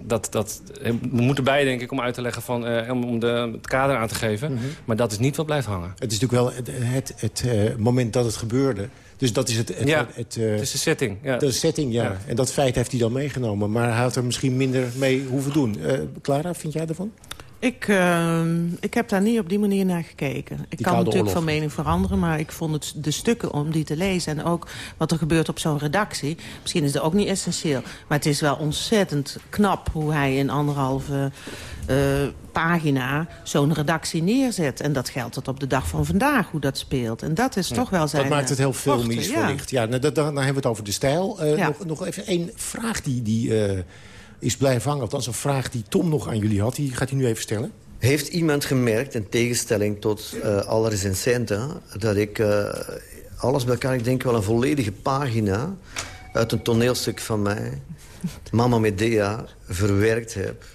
dat, dat, we moeten bij, denk ik, om uit te leggen van, uh, om de, het kader aan te geven. Mhm. Maar dat is niet wat blijft hangen. Het is natuurlijk wel het, het, het uh, moment dat het gebeurde. Dus dat is het... het ja, het, uh, het is de setting. Ja. De setting, ja. ja. En dat feit heeft hij dan meegenomen. Maar hij had er misschien minder mee hoeven doen. Clara, vind jij ervan? Ik, uh, ik heb daar niet op die manier naar gekeken. Ik die kan natuurlijk oorlog. van mening veranderen, maar ik vond het de stukken om die te lezen... en ook wat er gebeurt op zo'n redactie, misschien is dat ook niet essentieel... maar het is wel ontzettend knap hoe hij in anderhalve uh, pagina zo'n redactie neerzet. En dat geldt tot op de dag van vandaag, hoe dat speelt. En dat is ja, toch wel zijn... Dat maakt het heel filmisch ja. verlicht. Ja, nou, dan, dan, hebben we het over de stijl. Uh, ja. nog, nog even één vraag die... die is blijven hangen. Althans, een vraag die Tom nog aan jullie had. Die gaat hij nu even stellen. Heeft iemand gemerkt, in tegenstelling tot uh, alle recensenten... dat ik uh, alles bij elkaar, ik denk wel een volledige pagina... uit een toneelstuk van mij, Mama Medea, verwerkt heb...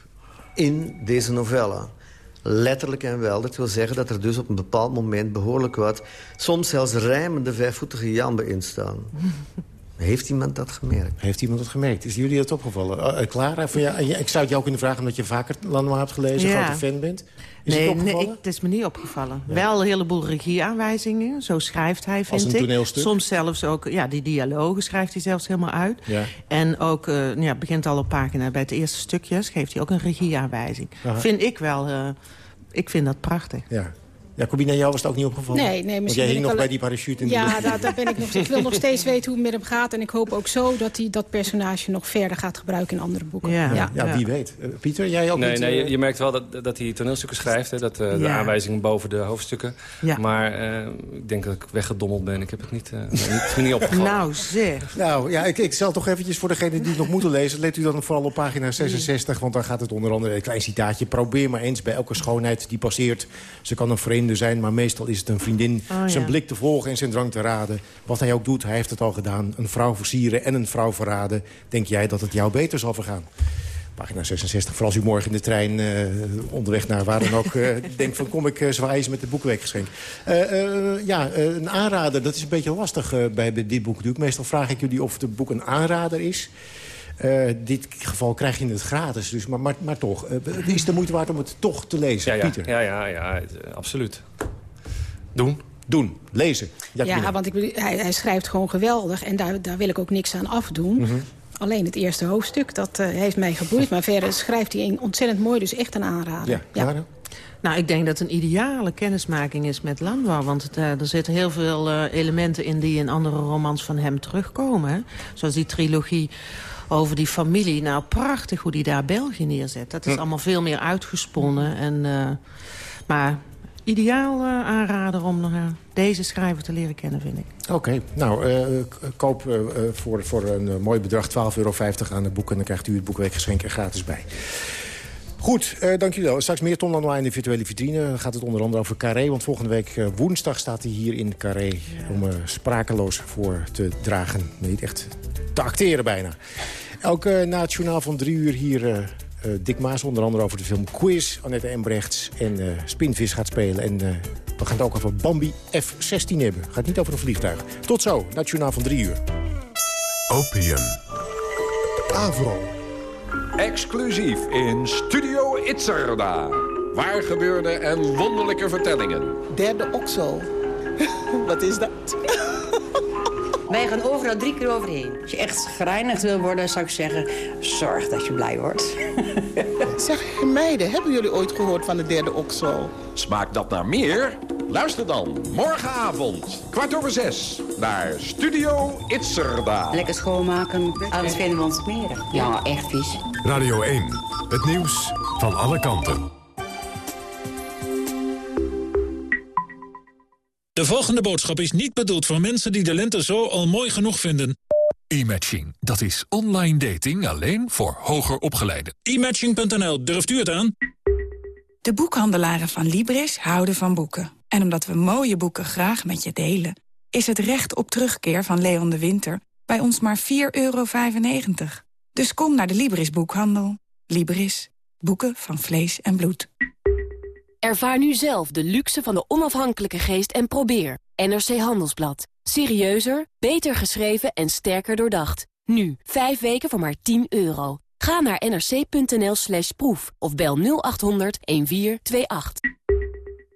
in deze novelle. Letterlijk en wel. Dat wil zeggen dat er dus op een bepaald moment behoorlijk wat... soms zelfs rijmende vijfvoetige jamben in staan. Heeft iemand dat gemerkt? Heeft iemand dat gemerkt? Is jullie dat opgevallen? Uh, Clara, van ja, ik zou het jou kunnen vragen omdat je vaker Lanois hebt gelezen, ja. grote fan bent. Is nee, het nee, het is me niet opgevallen. Ja. Wel een heleboel regieaanwijzingen, zo schrijft hij, vind Als een ik. toneelstuk? Soms zelfs ook, ja, die dialogen schrijft hij zelfs helemaal uit. Ja. En ook, uh, ja, begint al op pagina, bij het eerste stukje geeft hij ook een regieaanwijzing. Aha. Vind ik wel, uh, ik vind dat prachtig. Ja. Ja, Corbina, jou was het ook niet opgevallen? Nee, nee. Want jij hing nog bij die parachute. In ja, daar, daar, ben ik nog. Ik wil nog steeds weten hoe het met hem gaat. En ik hoop ook zo dat hij dat personage nog verder gaat gebruiken in andere boeken. Ja, ja, ja wie weet. Uh, Pieter, jij ook nee, niet? Nee, uh, je merkt wel dat, dat hij toneelstukken schrijft. Hè, dat, uh, de aanwijzingen boven de hoofdstukken. Maar ik denk dat ik weggedommeld ben. Ik heb het niet, niet, niet opgevallen. nou zeg. Nou, ja, ik, ik zal toch eventjes voor degenen die het nog moeten lezen... let u dan vooral op pagina 66. Want dan gaat het onder andere een klein citaatje. Probeer maar eens bij elke schoonheid die passeert. Ze kan een vreemde zijn, maar meestal is het een vriendin. Oh, zijn ja. blik te volgen en zijn drang te raden. Wat hij ook doet, hij heeft het al gedaan. Een vrouw versieren en een vrouw verraden. Denk jij dat het jou beter zal vergaan? Pagina 66, voor als u morgen in de trein uh, onderweg naar waar dan ook... Uh, denkt van kom ik uh, zwaaien met de boekweekgeschenk. ja, een aanrader, dat is een beetje lastig bij dit boek natuurlijk. Meestal vraag ik jullie of het boek een aanrader is. In dit geval krijg je het gratis, dus, maar, maar, maar toch. is het de moeite waard om het toch te lezen, ja, ja. Pieter? Ja, ja, ja, absoluut. Doen. Doen. Lezen. Ja, want ik hij, hij, schrijft gewoon geweldig. En daar, daar wil ik ook niks aan afdoen. Mm -hmm. Alleen het eerste hoofdstuk, dat uh, heeft mij geboeid. Maar verder schrijft hij ontzettend mooi, dus echt een aanrader. Ja, ja. Nou, ik denk dat het een ideale kennismaking is met Landbouw. Want het, uh, er zitten heel veel uh, elementen in die in andere romans van hem terugkomen. Hè? Zoals die trilogie over die familie. Nou, prachtig hoe die daar België neerzet. Dat is allemaal veel meer uitgesponnen. En, uh, maar ideaal uh, aanrader om uh, deze schrijver te leren kennen, vind ik. Oké, okay, nou, uh, koop voor, voor een mooi bedrag 12,50 euro aan het boek... en dan krijgt u het boekweekgeschenk er gratis bij. Goed, uh, dank jullie wel. Straks meer Ton Lanois in de virtuele vitrine. Dan gaat het onder andere over Carré. Want volgende week uh, woensdag staat hij hier in Carré... Ja. om uh, sprakeloos voor te dragen. Niet echt te acteren bijna. Elke na het journaal van drie uur hier... Uh, Dick Maas onder andere over de film Quiz. Annette Embrechts en uh, Spinvis gaat spelen. En uh, we gaan het ook over Bambi F-16 hebben. Gaat niet over een vliegtuig. Tot zo, nationaal van drie uur. Opium. Avro. Exclusief in Studio Itzerda. Waar gebeurde en wonderlijke vertellingen. Derde oksel. Wat is dat? Wij gaan overal drie keer overheen. Als je echt schrijnend wil worden, zou ik zeggen... zorg dat je blij wordt. zeg, meiden, hebben jullie ooit gehoord van de derde oksel? Smaakt dat naar meer? Luister dan morgenavond, kwart over zes, naar Studio Itzerda. Lekker schoonmaken, anders vinden we ons meer. Ja, echt vies. Radio 1, het nieuws van alle kanten. De volgende boodschap is niet bedoeld voor mensen die de lente zo al mooi genoeg vinden. E-matching, dat is online dating alleen voor hoger opgeleiden. E-matching.nl, durft u het aan? De boekhandelaren van Libris houden van boeken. En omdat we mooie boeken graag met je delen... is het recht op terugkeer van Leon de Winter bij ons maar 4,95 euro. Dus kom naar de Libris boekhandel. Libris. Boeken van vlees en bloed. Ervaar nu zelf de luxe van de onafhankelijke geest en probeer. NRC Handelsblad. Serieuzer, beter geschreven en sterker doordacht. Nu, 5 weken voor maar 10 euro. Ga naar nrc.nl slash proef of bel 0800 1428.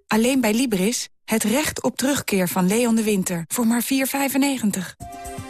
Alleen bij Libris. Het recht op terugkeer van Leon de Winter. Voor maar 4,95.